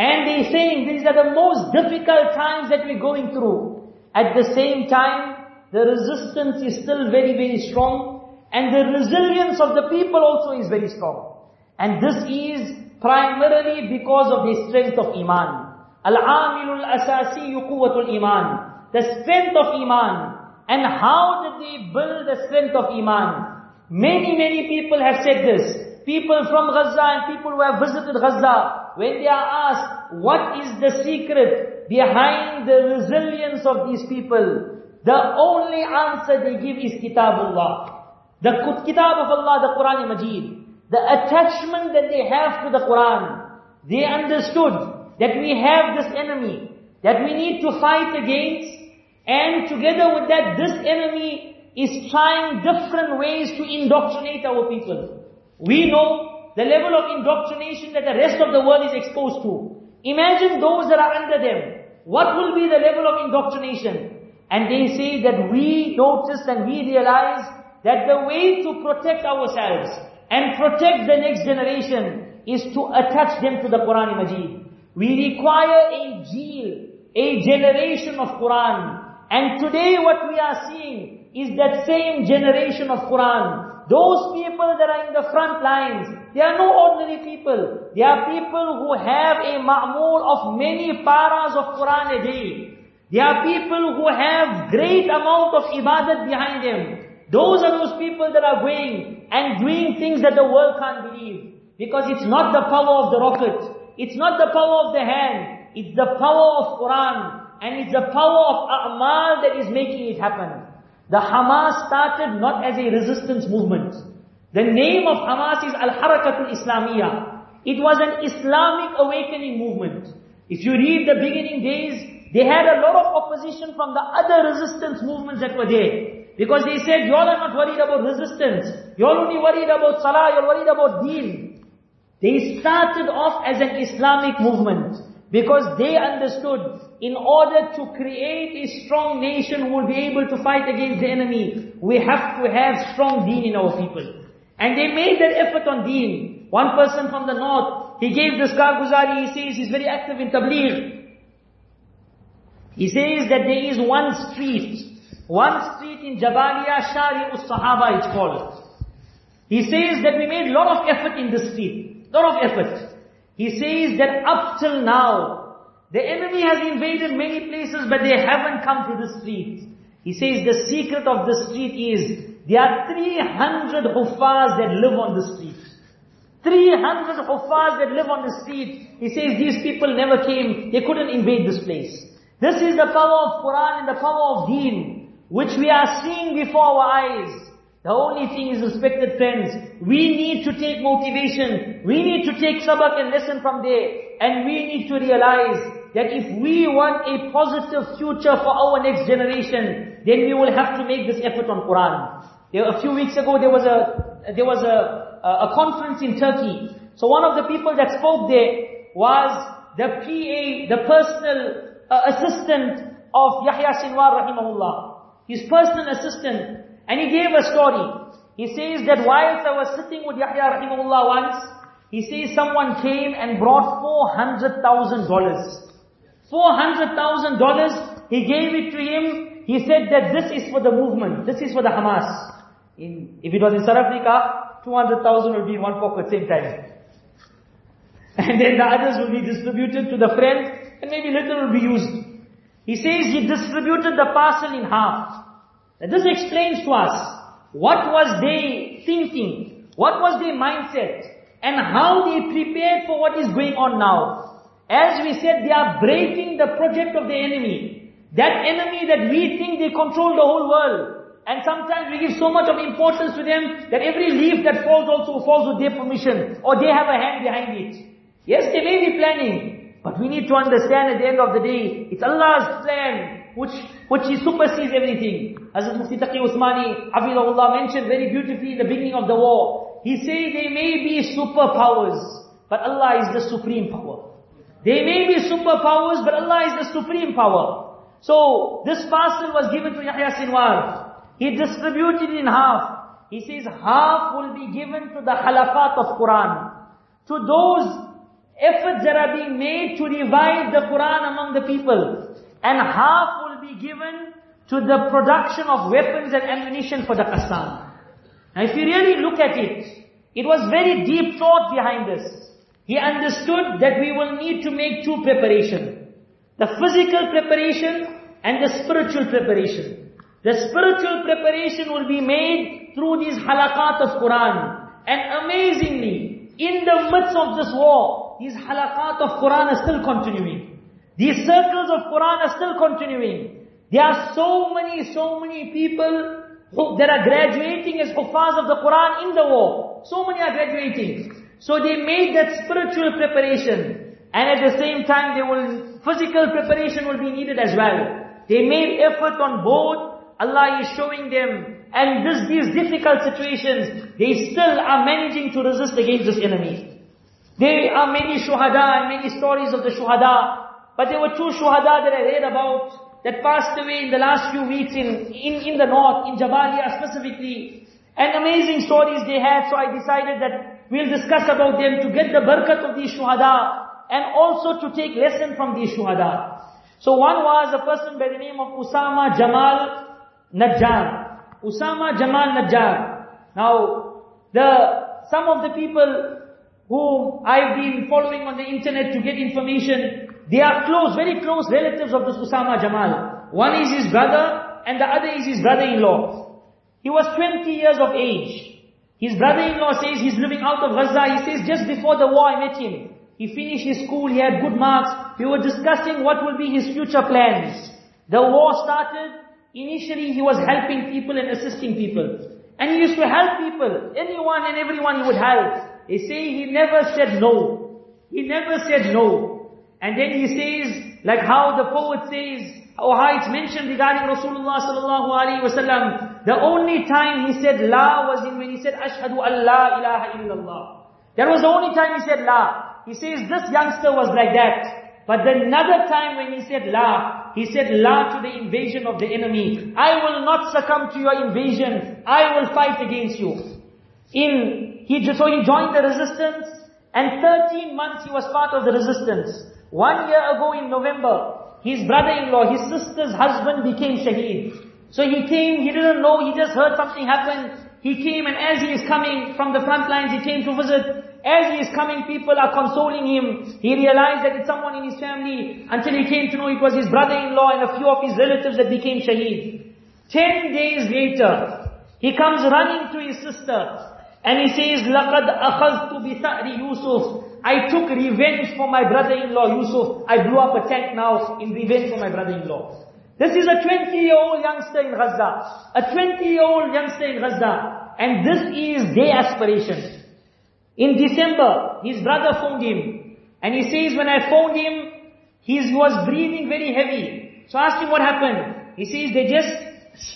And they're saying these are the most difficult times that we're going through. At the same time, the resistance is still very, very strong. And the resilience of the people also is very strong. And this is primarily because of the strength of Iman. Al-amilul asasi quwwatul Iman. The strength of Iman. And how did they build the strength of Iman? Many, many people have said this. People from Gaza and people who have visited Gaza, when they are asked, what is the secret behind the resilience of these people? The only answer they give is Kitabullah. The Kitab of Allah, the Quran Majid. The attachment that they have to the Quran. They understood that we have this enemy, that we need to fight against, and together with that, this enemy is trying different ways to indoctrinate our people. We know the level of indoctrination that the rest of the world is exposed to. Imagine those that are under them. What will be the level of indoctrination? And they say that we notice and we realize that the way to protect ourselves and protect the next generation is to attach them to the Quran Majid. We require a jeel, a generation of Quran and today what we are seeing is that same generation of Quran. Those people that are in the front lines, they are no ordinary people. They are people who have a ma'mul of many paras of Quran a day. They are people who have great amount of ibadat behind them. Those are those people that are going and doing things that the world can't believe. Because it's not the power of the rocket. It's not the power of the hand. It's the power of Quran. And it's the power of A'mal that is making it happen. The Hamas started not as a resistance movement. The name of Hamas is Al-Harakatul Islamiyah. It was an Islamic awakening movement. If you read the beginning days, they had a lot of opposition from the other resistance movements that were there. Because they said, you all are not worried about resistance. You're only worried about salah, you're worried about deen. They started off as an Islamic movement. Because they understood, in order to create a strong nation who will be able to fight against the enemy, we have to have strong deen in our people. And they made that effort on deen. One person from the north, he gave this Karguzari, he says he's very active in Tabligh. He says that there is one street, one street in Jabalia, Shari us Sahaba it's called. He says that we made a lot of effort in this street, lot of effort. He says that up till now, the enemy has invaded many places but they haven't come to the street. He says the secret of the street is, there are 300 huffaz that live on the street. 300 huffaz that live on the street. He says these people never came, they couldn't invade this place. This is the power of Quran and the power of Deen, which we are seeing before our eyes. The only thing is, respected friends, we need to take motivation, we need to take sabak and lesson from there, and we need to realize that if we want a positive future for our next generation, then we will have to make this effort on Quran. There, a few weeks ago, there was a there was a, a, conference in Turkey. So one of the people that spoke there was the PA, the personal uh, assistant of Yahya Sinwar rahimahullah. His personal assistant. And he gave a story. He says that whilst I was sitting with Yahya rahimahullah once, he says someone came and brought $400,000. $400,000, he gave it to him. He said that this is for the movement. This is for the Hamas. In, if it was in South Africa, 200,000 will be in one pocket same time. (laughs) And then the others will be distributed to the friends and maybe little will be used. He says he distributed the parcel in half. This explains to us what was they thinking, what was their mindset, and how they prepared for what is going on now. As we said, they are breaking the project of the enemy. That enemy that we think they control the whole world. And sometimes we give so much of importance to them that every leaf that falls also falls with their permission, or they have a hand behind it. Yes, they may be planning, but we need to understand at the end of the day, it's Allah's plan, which, which He supersedes everything. Hazrat Mufti Taqi Usmani, Hafizahullah mentioned very beautifully in the beginning of the war. He said they may be superpowers, but Allah is the supreme power. They may be superpowers, but Allah is the supreme power. So, this parcel was given to Yahya Sinwar. He distributed in half. He says half will be given to the halaqat of Quran. To those efforts that are being made to revive the Quran among the people. And half be given to the production of weapons and ammunition for the Qassam. Now if you really look at it, it was very deep thought behind this. He understood that we will need to make two preparation. The physical preparation and the spiritual preparation. The spiritual preparation will be made through these halakat of Quran. And amazingly, in the midst of this war, these halakat of Quran are still continuing. These circles of Quran are still continuing. There are so many, so many people who, that are graduating as huffaz of the Quran in the war. So many are graduating. So they made that spiritual preparation. And at the same time, they will, physical preparation will be needed as well. They made effort on both. Allah is showing them. And this, these difficult situations, they still are managing to resist against this enemy. There are many shuhada and many stories of the shuhada. But there were two shuhada that I read about that passed away in the last few weeks in, in, in the north, in Jabalia specifically. And amazing stories they had, so I decided that we'll discuss about them to get the barakat of these shuhada and also to take lesson from these shuhada. So one was a person by the name of Usama Jamal Najjar. Usama Jamal Najjar. Now, the, some of the people whom I've been following on the internet to get information, they are close, very close relatives of this Usama Jamal. One is his brother, and the other is his brother-in-law. He was 20 years of age. His brother-in-law says he's living out of Gaza. He says just before the war I met him. He finished his school, he had good marks. We were discussing what will be his future plans. The war started. Initially he was helping people and assisting people. And he used to help people. Anyone and everyone he would help. They say he never said no. He never said no. And then he says, like how the poet says, or how it's mentioned regarding Rasulullah sallallahu alaihi wasallam, the only time he said la was in when he said ashhadu an la ilaha illallah. That was the only time he said la. He says this youngster was like that. But then another time when he said la, he said la to the invasion of the enemy. I will not succumb to your invasion. I will fight against you. In, he, so he joined the resistance and 13 months he was part of the resistance. One year ago in November, his brother-in-law, his sister's husband became shaheed. So he came, he didn't know, he just heard something happen. He came and as he is coming from the front lines, he came to visit. As he is coming, people are consoling him. He realized that it's someone in his family until he came to know it was his brother-in-law and a few of his relatives that became shaheed. Ten days later, he comes running to his sister and he says, لَقَدْ أَخَذْتُ بِثَأْرِ يُوسُف I took revenge for my brother-in-law Yusuf. I blew up a tank now in revenge for my brother-in-law. This is a 20-year-old youngster in Gaza. A 20-year-old youngster in Gaza. And this is their aspiration. In December, his brother phoned him. And he says, when I phoned him, he was breathing very heavy. So I asked him what happened. He says, they just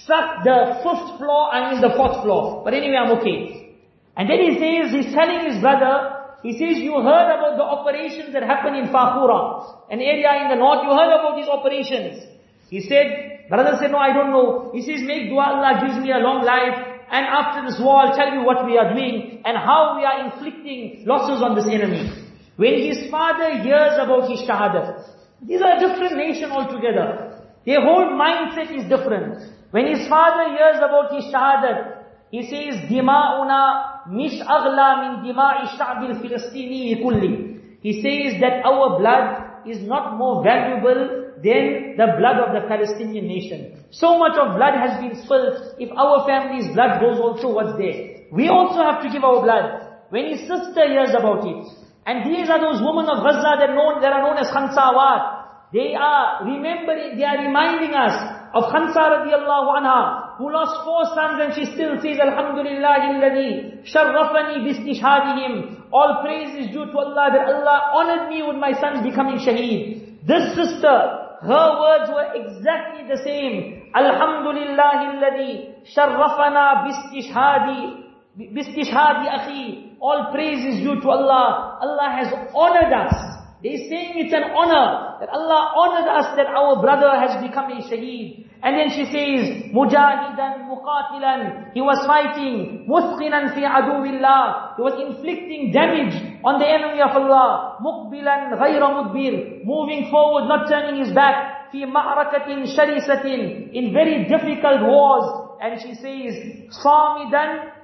struck the fifth floor, I'm in the fourth floor. But anyway, I'm okay. And then he says, he's telling his brother, he says, you heard about the operations that happened in Fakhura, an area in the north, you heard about these operations. He said, brother said, no, I don't know. He says, make dua, Allah gives me a long life, and after this war, I'll tell you what we are doing, and how we are inflicting losses on this enemy. When his father hears about his shahadat, these are a different nation altogether. Their whole mindset is different. When his father hears about his shahadat, he says, mish aghla min sha'bil filistini kulli. He says that our blood is not more valuable than the blood of the Palestinian nation. So much of blood has been spilled. If our family's blood goes also, what's there? We also have to give our blood. When his sister hears about it, and these are those women of Gaza that, known, that are known as Khansawat. They are remembering, they are reminding us of Khansa radiallahu anha, who lost four sons and she still says, Alhamdulillah alladhi sharrafani bistishadihim. All praise is due to Allah that Allah honored me with my sons becoming shaheed. This sister, her words were exactly the same. Alhamdulillah alladhi sharrafana bistishadi bistishadi akhi. All praise is due to Allah. Allah has honored us. They're saying it's an honor that Allah honored us that our brother has become a shaheed. And then she says, Mujahidan muqatilan. He was fighting. Musqinan fi aduwillah. He was inflicting damage on the enemy of Allah. Muqbilan ghayra mudbir. Moving forward, not turning his back. Fi ma'rakatin sharisatin. In very difficult wars. And she says, Samidan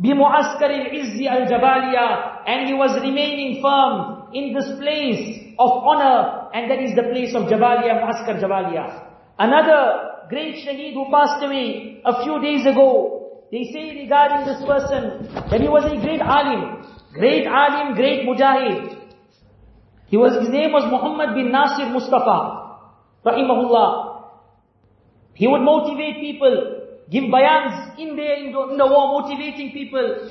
بِمُعَسْكَرِ الْعِزِّ الْجَبَالِيَةِ And he was remaining firm in this place of honor, and that is the place of Jabalia, Muaskar Jabalia. Another great shaheed who passed away a few days ago, they say regarding this person that he was a great alim, great alim, great mujahid. He was, his name was Muhammad bin Nasir Mustafa, rahimahullah. He would motivate people, give bayans in in the, in the war, motivating people.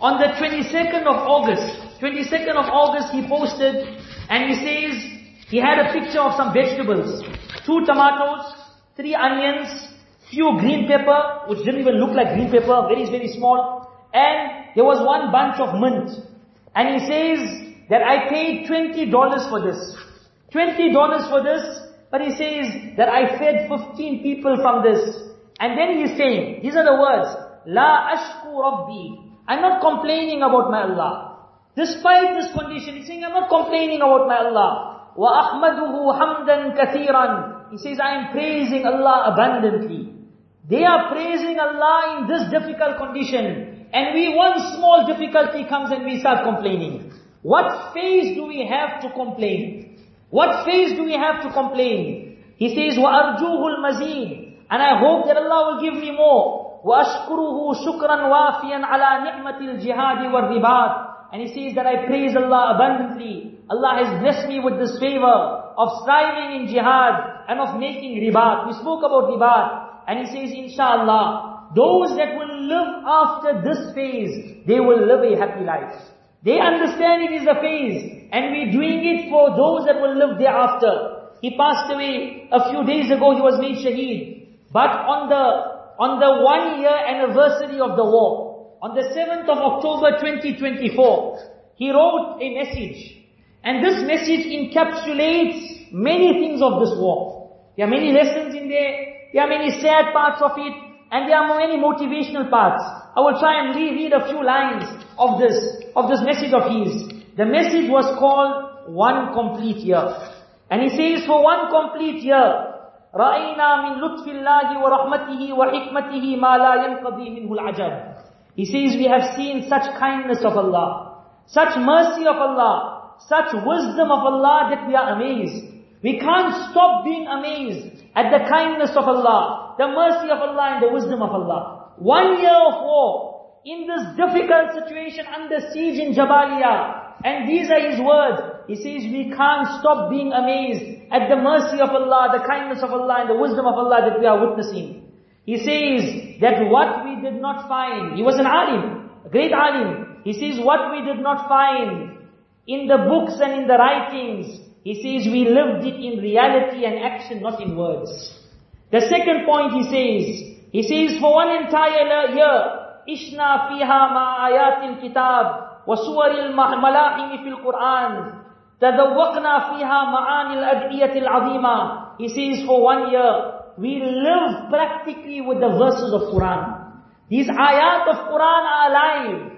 On the 22nd of August, 22nd of August he posted and he says he had a picture of some vegetables Two tomatoes, three onions, few green pepper, which didn't even look like green pepper, very, very small. And there was one bunch of mint. And he says that I paid $20 for this. $20 for this, but he says that I fed 15 people from this. And then he's saying, these are the words, La ashku rabbi. I'm not complaining about my Allah. Despite this condition, he's saying, I'm not complaining about my Allah. وَأَحْمَدُهُ حَمْدًا كَثِيرًا He says, I am praising Allah abundantly. They are praising Allah in this difficult condition. And we, one small difficulty comes and we start complaining. What phase do we have to complain? What phase do we have to complain? He says, وَأَرْجُوهُ الْمَزِيدِ And I hope that Allah will give me more. وَأَشْكُرُهُ شُكْرًا وَافِيًا عَلَى نِعْمَةِ الْجِهَادِ وَالرِّبَاطِ and he says that I praise Allah abundantly. Allah has blessed me with this favor of striving in jihad and of making ribat. We spoke about ribat. And he says, inshallah, those that will live after this phase, they will live a happy life. They understand it is a phase, and we're doing it for those that will live thereafter. He passed away a few days ago, he was made shaheed. But on the, on the one year anniversary of the war, on the 7th of October 2024, he wrote a message. And this message encapsulates many things of this war. There are many lessons in there, there are many sad parts of it, and there are many motivational parts. I will try and read a few lines of this, of this message of his. The message was called One Complete Year. And he says, for one complete year, رأينا من لطف الله ورحمته وحكمته ما لا ينقضي منه العجب. He says, we have seen such kindness of Allah, such mercy of Allah, such wisdom of Allah that we are amazed. We can't stop being amazed at the kindness of Allah, the mercy of Allah and the wisdom of Allah. One year of war, in this difficult situation under siege in Jabalia, and these are his words. He says we can't stop being amazed at the mercy of Allah, the kindness of Allah and the wisdom of Allah that we are witnessing. He says that what we did not find, he was an alim, a great alim. He says what we did not find in the books and in the writings, he says we lived it in reality and action, not in words. The second point he says, he says for one entire year, Ishna fiha ma ayatil kitab wa suwaril malahim fil Quran. Tadawwaqna fiha ma'anil ad'iyatil azima. He says for one year, we live practically with the verses of Quran. These ayat of Quran are alive.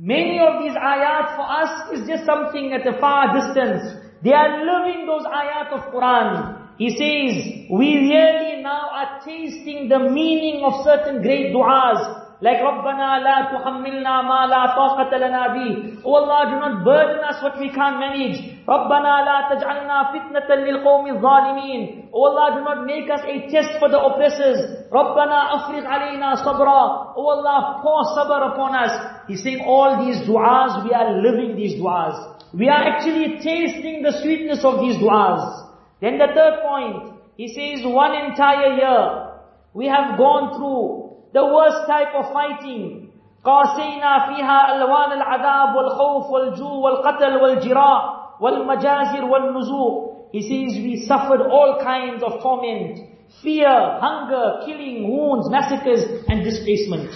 Many of these ayat for us is just something at a far distance. They are living those ayat of Quran. He says, we really now are tasting the meaning of certain great du'as. Like Rabbana la tuhammilna ma la taqata lana bih. Oh Allah, do not burden us what we can't manage. Rabbana la taj'alna fitnatan lil qawmi zalimeen. Oh Allah, do not make us a test for the oppressors. Rabbana afriq alayna sabra. Oh Allah, pour sabr upon us. He's saying all these du'as, we are living these du'as. We are actually tasting the sweetness of these du'as. Then the third point, he says one entire year, we have gone through the worst type of fighting. قاسينا فيها ألوان العذاب والخوف والجوع والقتل والجراح والمجازر والنزوع. He says we suffered all kinds of torment, fear, hunger, killing, wounds, massacres and displacement.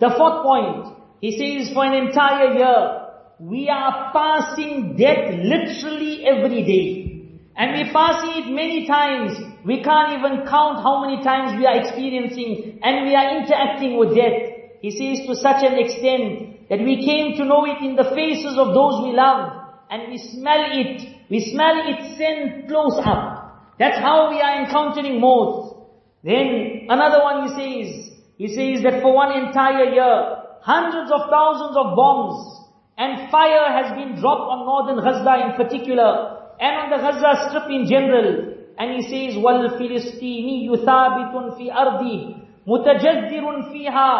The fourth point, he says for an entire year, we are passing death literally every day. And we pass it many times. We can't even count how many times we are experiencing and we are interacting with death. He says to such an extent that we came to know it in the faces of those we love and we smell it. We smell its scent close up. That's how we are encountering maut. Then another one he says, he says that for one entire year, hundreds of thousands of bombs and fire has been dropped on northern Gaza in particular and on the Gaza Strip in general. And he says, وَالْفِلِسْطِينِيُّ ثَابِتٌ فِي أَرْضِي مُتَجَذِّرٌ فِيهَا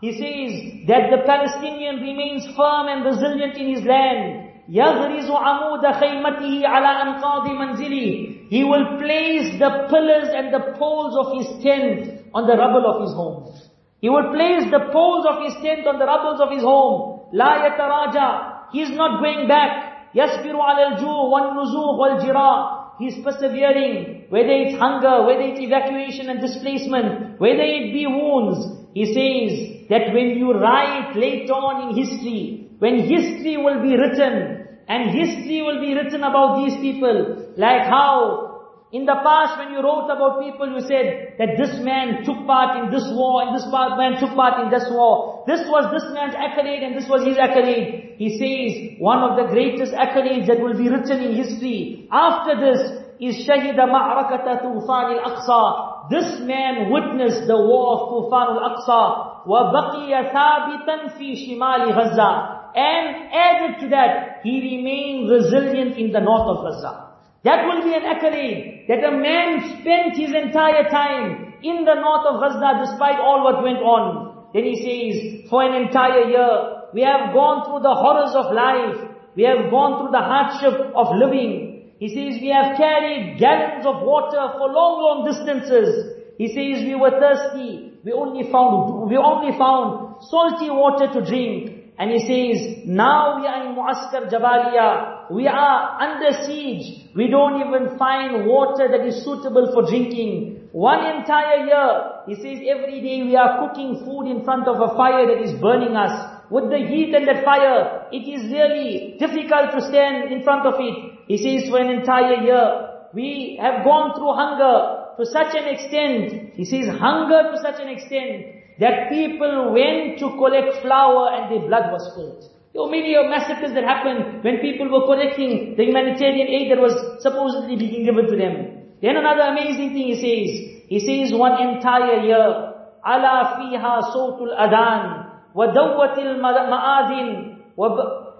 He says that the Palestinian remains firm and resilient in his land. يَغْرِزُ عَمُودَ خَيْمَتِهِ عَلَى أَنْقَاضِ مَنْزِلِهِ He will place the pillars and the poles of his tent on the rubble of his home. He will place the poles of his tent on the rubbles of his home. لا يتراجع. He is not going back. يَصْبِرُ عَلَى الْجُوعِ وَالنُّزُوغِ وَالْجِرَاءِ He's persevering, whether it's hunger, whether it's evacuation and displacement, whether it be wounds. He says that when you write later on in history, when history will be written, and history will be written about these people, like how in the past when you wrote about people, you said that this man took part in this war and this man took part in this war. This was this man's accolade and this was his accolade. He says one of the greatest accolades that will be written in history after this is Shahida Ma'rakata Tufan al-Aqsa. This man witnessed the war of Tufan al-Aqsa. وَبَقِيَ ثَابِتًا فِي شِمَالِ غَزَّةِ And added to that, he remained resilient in the north of Gaza. That will be an accolade, that a man spent his entire time in the north of Gaza despite all what went on. Then he says, for an entire year, we have gone through the horrors of life, we have gone through the hardship of living. He says, we have carried gallons of water for long, long distances. He says, we were thirsty, we only found, we only found salty water to drink. And he says, now we are in Muaskar Jabaliya. We are under siege. We don't even find water that is suitable for drinking. One entire year, he says every day we are cooking food in front of a fire that is burning us. With the heat and the fire, it is really difficult to stand in front of it. He says for an entire year, we have gone through hunger to such an extent. He says hunger to such an extent that people went to collect flour and their blood was spilled. There were many massacres that happened when people were collecting the humanitarian aid that was supposedly being given to them. Then another amazing thing he says. He says one entire year, ala fiha sawtul adan, wa dawwatil ma'adin,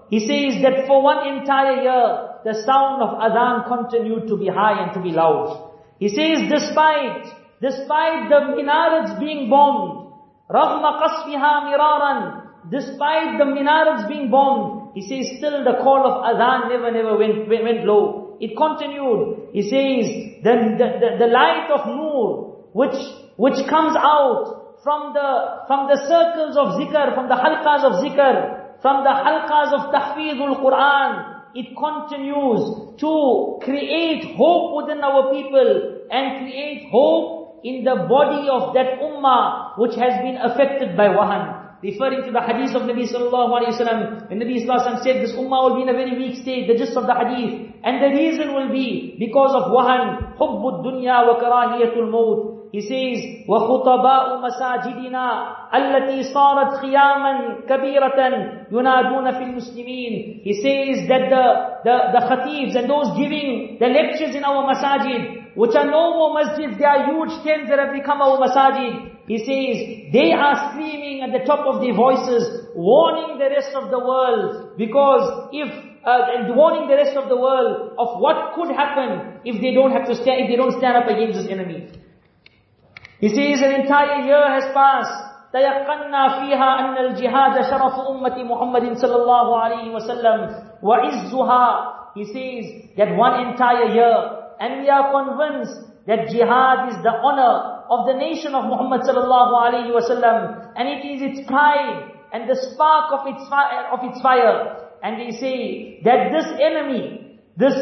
he says that for one entire year, the sound of adhan continued to be high and to be loud. He says despite, despite the minarets being bombed, رغم قصفها مرارا despite the minarets being bombed, he says still the call of adhan never, never went, went low. It continued. He says, the, the, the, light of nur, which, which comes out from the, from the circles of zikr, from the halqas of zikr, from the halqas of tahfidul Quran, it continues to create hope within our people and create hope in the body of that ummah which has been affected by wahan Referring to the hadith of Nabi sallallahu alayhi wa when Nabi sallallahu alayhi wa said this ummah will be in a very weak state, the gist of the hadith. And the reason will be because of wahan, حب الدنيا وكراهية الموت. He says, وَخُطَبَاءُ مَسَاجِدِنَا الَّتِي صَارَتْ خِيَامًا كَبِيرَةً يُنَادُونَ فِي الْمُسْلِمِينَ He says that the, the, the khatibs and those giving the lectures in our masajid, which are no more masjids, they are huge tents that have become our masajid. He says, they are screaming at the top of their voices, warning the rest of the world, because if, uh, and warning the rest of the world of what could happen if they don't have to stand, if they don't stand up against this enemy. He says, an entire year has passed. تيقنا فيها أن الجهاد شرف أمة محمد صلى الله عليه وسلم وعزها He says that one entire year and we are convinced that jihad is the honor of the nation of Muhammad sallallahu alaihi wasallam, and it is its pride and the spark of its fire, of its fire. And they say that this enemy, this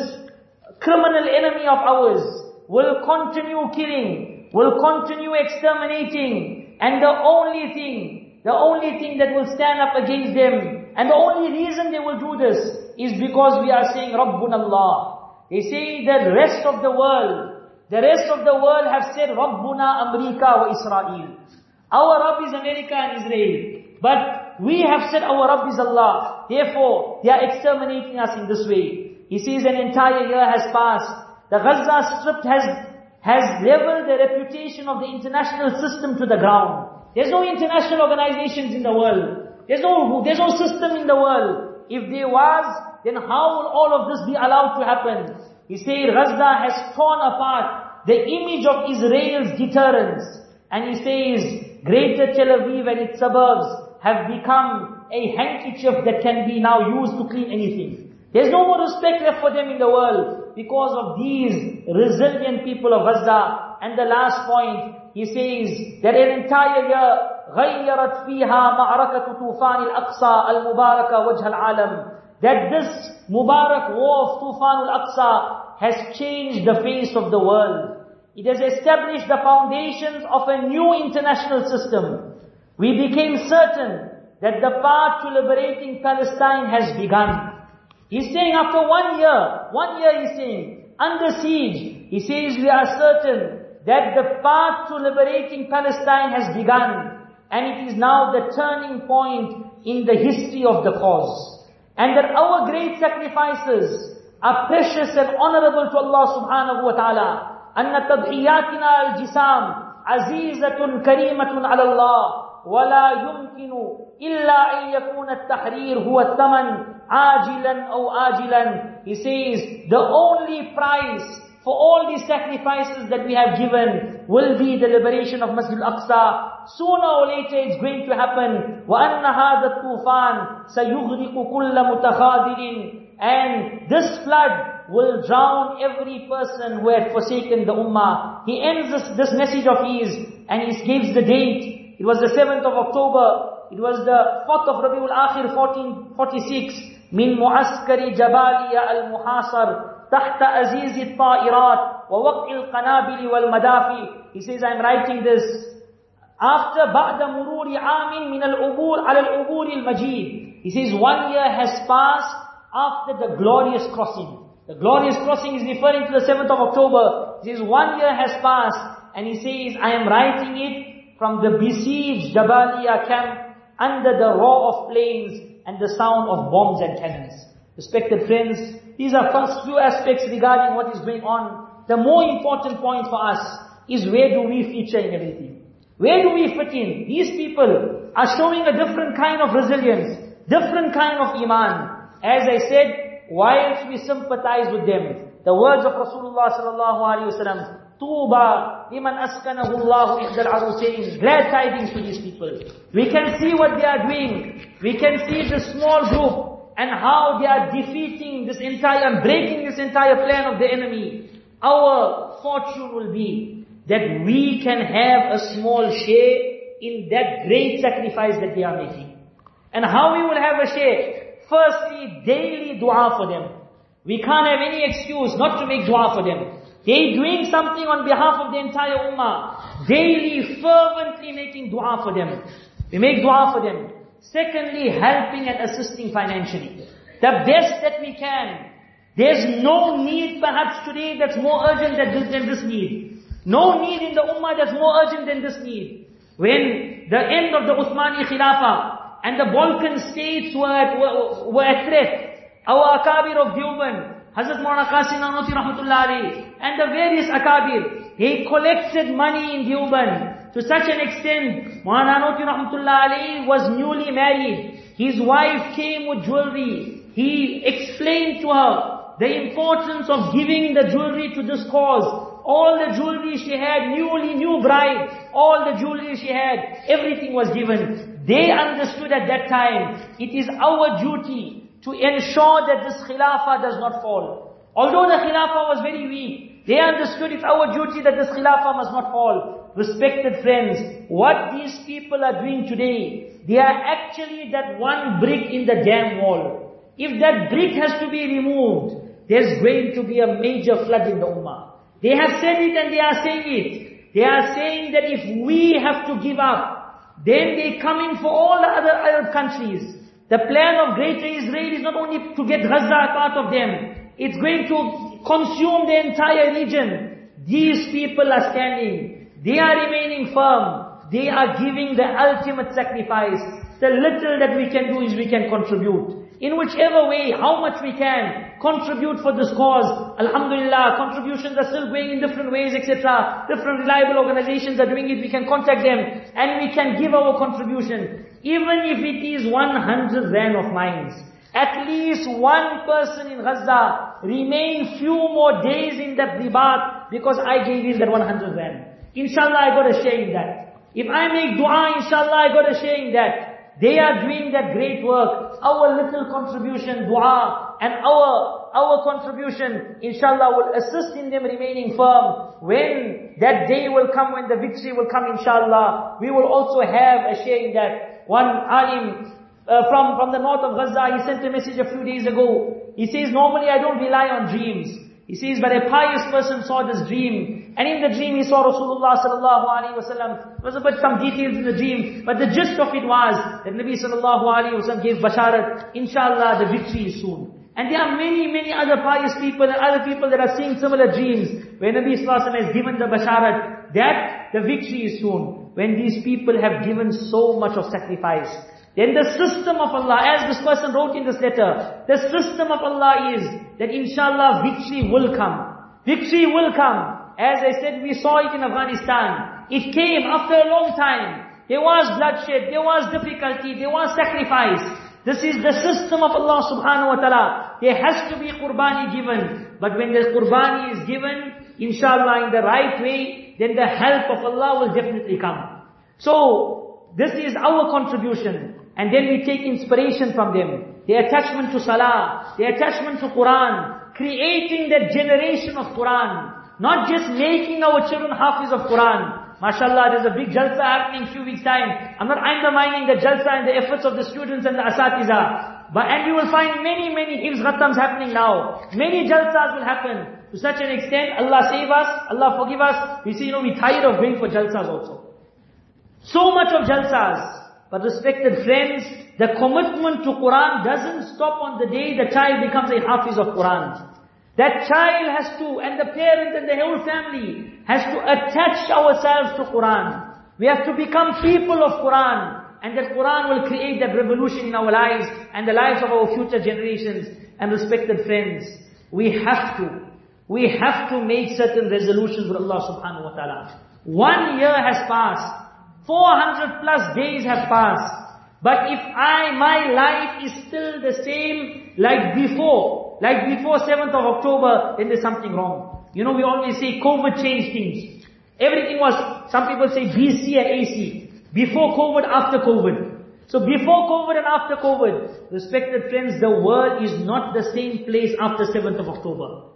criminal enemy of ours, will continue killing, will continue exterminating, and the only thing, the only thing that will stand up against them, and the only reason they will do this, is because we are saying Rabbuna Allah. They say the rest of the world, the rest of the world have said Rabbuna America wa Israel. Our Rabb is America and Israel. But we have said our Rabb is Allah. Therefore, they are exterminating us in this way. He says an entire year has passed. The Gaza Strip has, has leveled the reputation of the international system to the ground. There's no international organizations in the world. There's no, there's no system in the world. If there was, then how will all of this be allowed to happen? He said Gaza has torn apart the image of Israel's deterrence. And he says, Greater Tel Aviv and its suburbs have become a handkerchief that can be now used to clean anything. There's no more respect left for them in the world because of these resilient people of Gaza. And the last point, he says that an entire year غيرت فيها معركة طوفان الأقصى المباركة وجه العالم that this Mubarak war of Tufan al-Aqsa has changed the face of the world. It has established the foundations of a new international system. We became certain that the path to liberating Palestine has begun. He's saying after one year, one year he's saying, under siege, he says we are certain that the path to liberating Palestine has begun. And it is now the turning point in the history of the cause. And that our great sacrifices are precious and honorable to Allah subhanahu wa ta'ala. أن تضحياتنا الجسام عزيزة كريمة على الله ولا يمكن إلا أن يكون التحرير هو الثمن عاجلا أو آجلا He says the only price for all these sacrifices that we have given will be the liberation of Masjid al-Aqsa. Sooner or later it's going to happen. وَأَنَّ هَذَا الطُّوفَانِ سَيُغْرِقُ كُلَّ مُتَخَاذِلٍ And this flood will drown every person who had forsaken the ummah. He ends this, this message of his and he gives the date. It was the 7th of October it was the 4th of Rabiul Akhir 1446, من معسكر جباليا المحاصر تحت أزيز الطائرات ووقع القنابل والمدافع He says, I'm writing this after بعد مرور عام من العبور على العبور المجيد He says, one year has passed after the glorious crossing. The glorious crossing is referring to the 7th of October. He says, one year has passed and he says, I am writing it from the besieged Jabaliya camp under the roar of flames and the sound of bombs and cannons. Respected friends, these are first few aspects regarding what is going on. The more important point for us is where do we feature in everything? Where do we fit in? These people are showing a different kind of resilience, different kind of iman. As I said, whilst we sympathize with them, the words of Rasulullah sallallahu alaihi wasallam, Tuba liman askanahu ihdal arusain. Glad tidings to these people. We can see what they are doing. We can see the small group and how they are defeating this entire and breaking this entire plan of the enemy. Our fortune will be that we can have a small share in that great sacrifice that they are making. And how we will have a share? Firstly, daily dua for them. We can't have any excuse not to make dua for them. They doing something on behalf of the entire ummah. Daily, fervently making dua for them. We make dua for them. Secondly, helping and assisting financially. The best that we can. There's no need perhaps today that's more urgent than this, than this need. No need in the ummah that's more urgent than this need. When the end of the Uthmani Khilafah and the Balkan states were at, were, were at threat, our Akabir of Deoband, Hazrat Maulana Qasim Nanoti Rahmatullah and the various Akabir, they collected money in Deoband to such an extent, Maulana Nanoti Rahmatullah was newly married. His wife came with jewelry. He explained to her the importance of giving the jewelry to this cause. All the jewelry she had, newly new bride, all the jewelry she had, everything was given. They understood at that time, it is our duty to ensure that this khilafah does not fall. Although the khilafah was very weak, they understood it's our duty that this khilafah must not fall. Respected friends, what these people are doing today, they are actually that one brick in the dam wall. If that brick has to be removed, there's going to be a major flood in the ummah. They have said it and they are saying it. They are saying that if we have to give up, then they come in for all the other Arab countries. The plan of Greater Israel is not only to get Gaza part of them, it's going to consume the entire region. These people are standing. They are remaining firm. They are giving the ultimate sacrifice. The little that we can do is we can contribute. In whichever way, how much we can, contribute for this cause. Alhamdulillah, contributions are still going in different ways, etc. Different reliable organizations are doing it, we can contact them, and we can give our contribution. Even if it is 100 rand of mines, at least one person in Gaza remain few more days in that ribat because I gave him that 100 rand. Inshallah I got a share in that. If I make dua, inshallah I got a share in that. They are doing that great work. Our little contribution, dua, and our, our contribution, inshallah, will assist in them remaining firm. When that day will come, when the victory will come, inshallah, we will also have a share in that. One alim uh, from, from the north of Gaza, he sent a message a few days ago. He says, normally I don't rely on dreams. He says, but a pious person saw this dream. And in the dream he saw Rasulullah sallallahu alaihi wasallam. Was a bit some details in the dream. But the gist of it was that Nabi sallallahu alaihi wasallam gave basharat, inshallah the victory is soon. And there are many, many other pious people and other people that are seeing similar dreams. Where Nabi sallallahu alaihi wasallam has given the basharat that the victory is soon when these people have given so much of sacrifice, then the system of Allah, as this person wrote in this letter, the system of Allah is that inshallah victory will come. Victory will come. As I said, we saw it in Afghanistan. It came after a long time. There was bloodshed, there was difficulty, there was sacrifice. This is the system of Allah subhanahu wa ta'ala. There has to be qurbani given. But when the qurbani is given, inshallah in the right way, then the help of Allah will definitely come. So, this is our contribution. And then we take inspiration from them. The attachment to Salah, the attachment to Quran, creating that generation of Quran. Not just making our children hafiz of Quran, MashaAllah, there's a big jalsa happening few weeks time. I'm not undermining the jalsa and the efforts of the students and the asatiza. But, and you will find many, many hifz khatams happening now. Many jalsas will happen. To such an extent, Allah save us, Allah forgive us. We say, you know, we're tired of going for jalsas also. So much of jalsas. But respected friends, the commitment to Quran doesn't stop on the day the child becomes a hafiz of Quran. That child has to, and the parents and the whole family, has to attach ourselves to Quran. We have to become people of Quran. And that Quran will create that revolution in our lives and the lives of our future generations. And respected friends, we have to, we have to make certain resolutions with Allah subhanahu wa ta'ala. One year has passed. 400 plus days have passed. But if I, my life is still the same like before, like before 7th of October, then there's something wrong. You know, we always say COVID changed things. Everything was, some people say BC and AC. Before COVID, after COVID. So before COVID and after COVID, respected friends, the world is not the same place after 7th of October.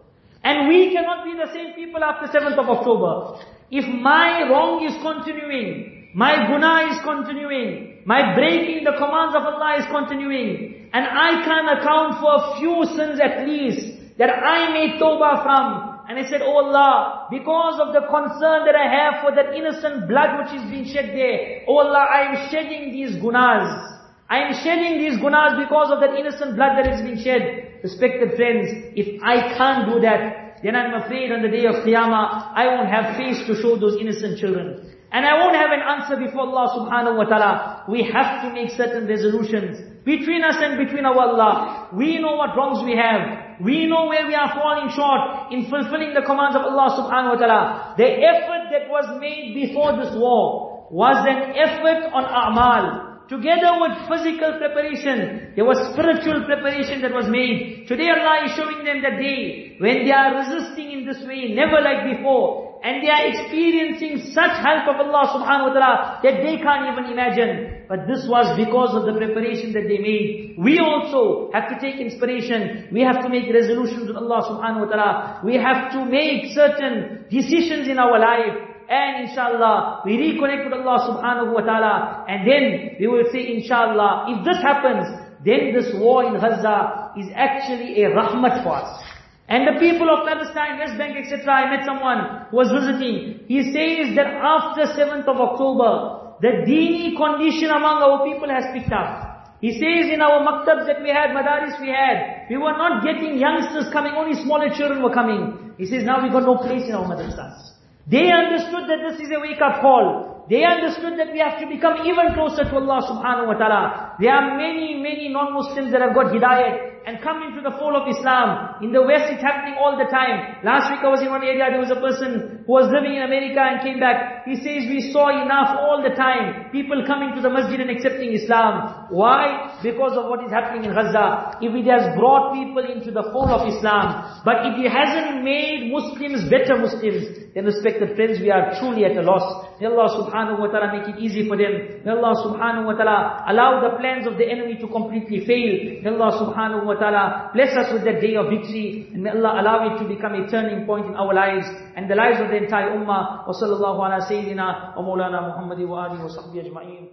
And we cannot be the same people after 7th of October. If my wrong is continuing, my guna is continuing. My breaking the commands of Allah is continuing. And I can account for a few sins at least that I made tawbah from. And I said, Oh Allah, because of the concern that I have for that innocent blood which is being shed there, Oh Allah, I am shedding these gunas. I am shedding these gunas because of that innocent blood that is being shed. Respected friends, if I can't do that, then I'm afraid on the day of Qiyamah, I won't have face to show those innocent children. And I won't have an answer before Allah subhanahu wa ta'ala. We have to make certain resolutions between us and between our Allah. We know what wrongs we have. We know where we are falling short in fulfilling the commands of Allah subhanahu wa ta'ala. The effort that was made before this war was an effort on a'mal. Together with physical preparation, there was spiritual preparation that was made. Today Allah is showing them that day when they are resisting in this way, never like before and they are experiencing such help of Allah subhanahu wa ta'ala that they can't even imagine. But this was because of the preparation that they made. We also have to take inspiration. We have to make resolutions with Allah subhanahu wa ta'ala. We have to make certain decisions in our life. And inshallah, we reconnect with Allah subhanahu wa ta'ala. And then we will say inshallah, if this happens, then this war in Gaza is actually a rahmat for us. And the people of Palestine, West Bank, etc., I met someone who was visiting. He says that after 7th of October, the dini condition among our people has picked up. He says in our maktabs that we had, madaris we had, we were not getting youngsters coming, only smaller children were coming. He says now we got no place in our madrasas. They understood that this is a wake-up call. They understood that we have to become even closer to Allah subhanahu wa ta'ala. There are many, many non-Muslims that have got hidayat and come into the fold of Islam. In the West it's happening all the time. Last week I was in one area, there was a person who was living in America and came back. He says, we saw enough all the time. People coming to the masjid and accepting Islam. Why? Because of what is happening in Gaza. If it has brought people into the fold of Islam, but if it hasn't made Muslims better Muslims, then respected friends, we are truly at a loss. May Allah subhanahu wa ta'ala make it easy for them. May Allah subhanahu wa ta'ala allow the plans of the enemy to completely fail. May Allah subhanahu wa ta'ala bless us with that day of victory. And may Allah allow it to become a turning point in our lives and the lives of the entire ummah. Wa sallallahu ala sayyidina wa maulana Muhammadi wa alihi wa sahbihi ajma'in.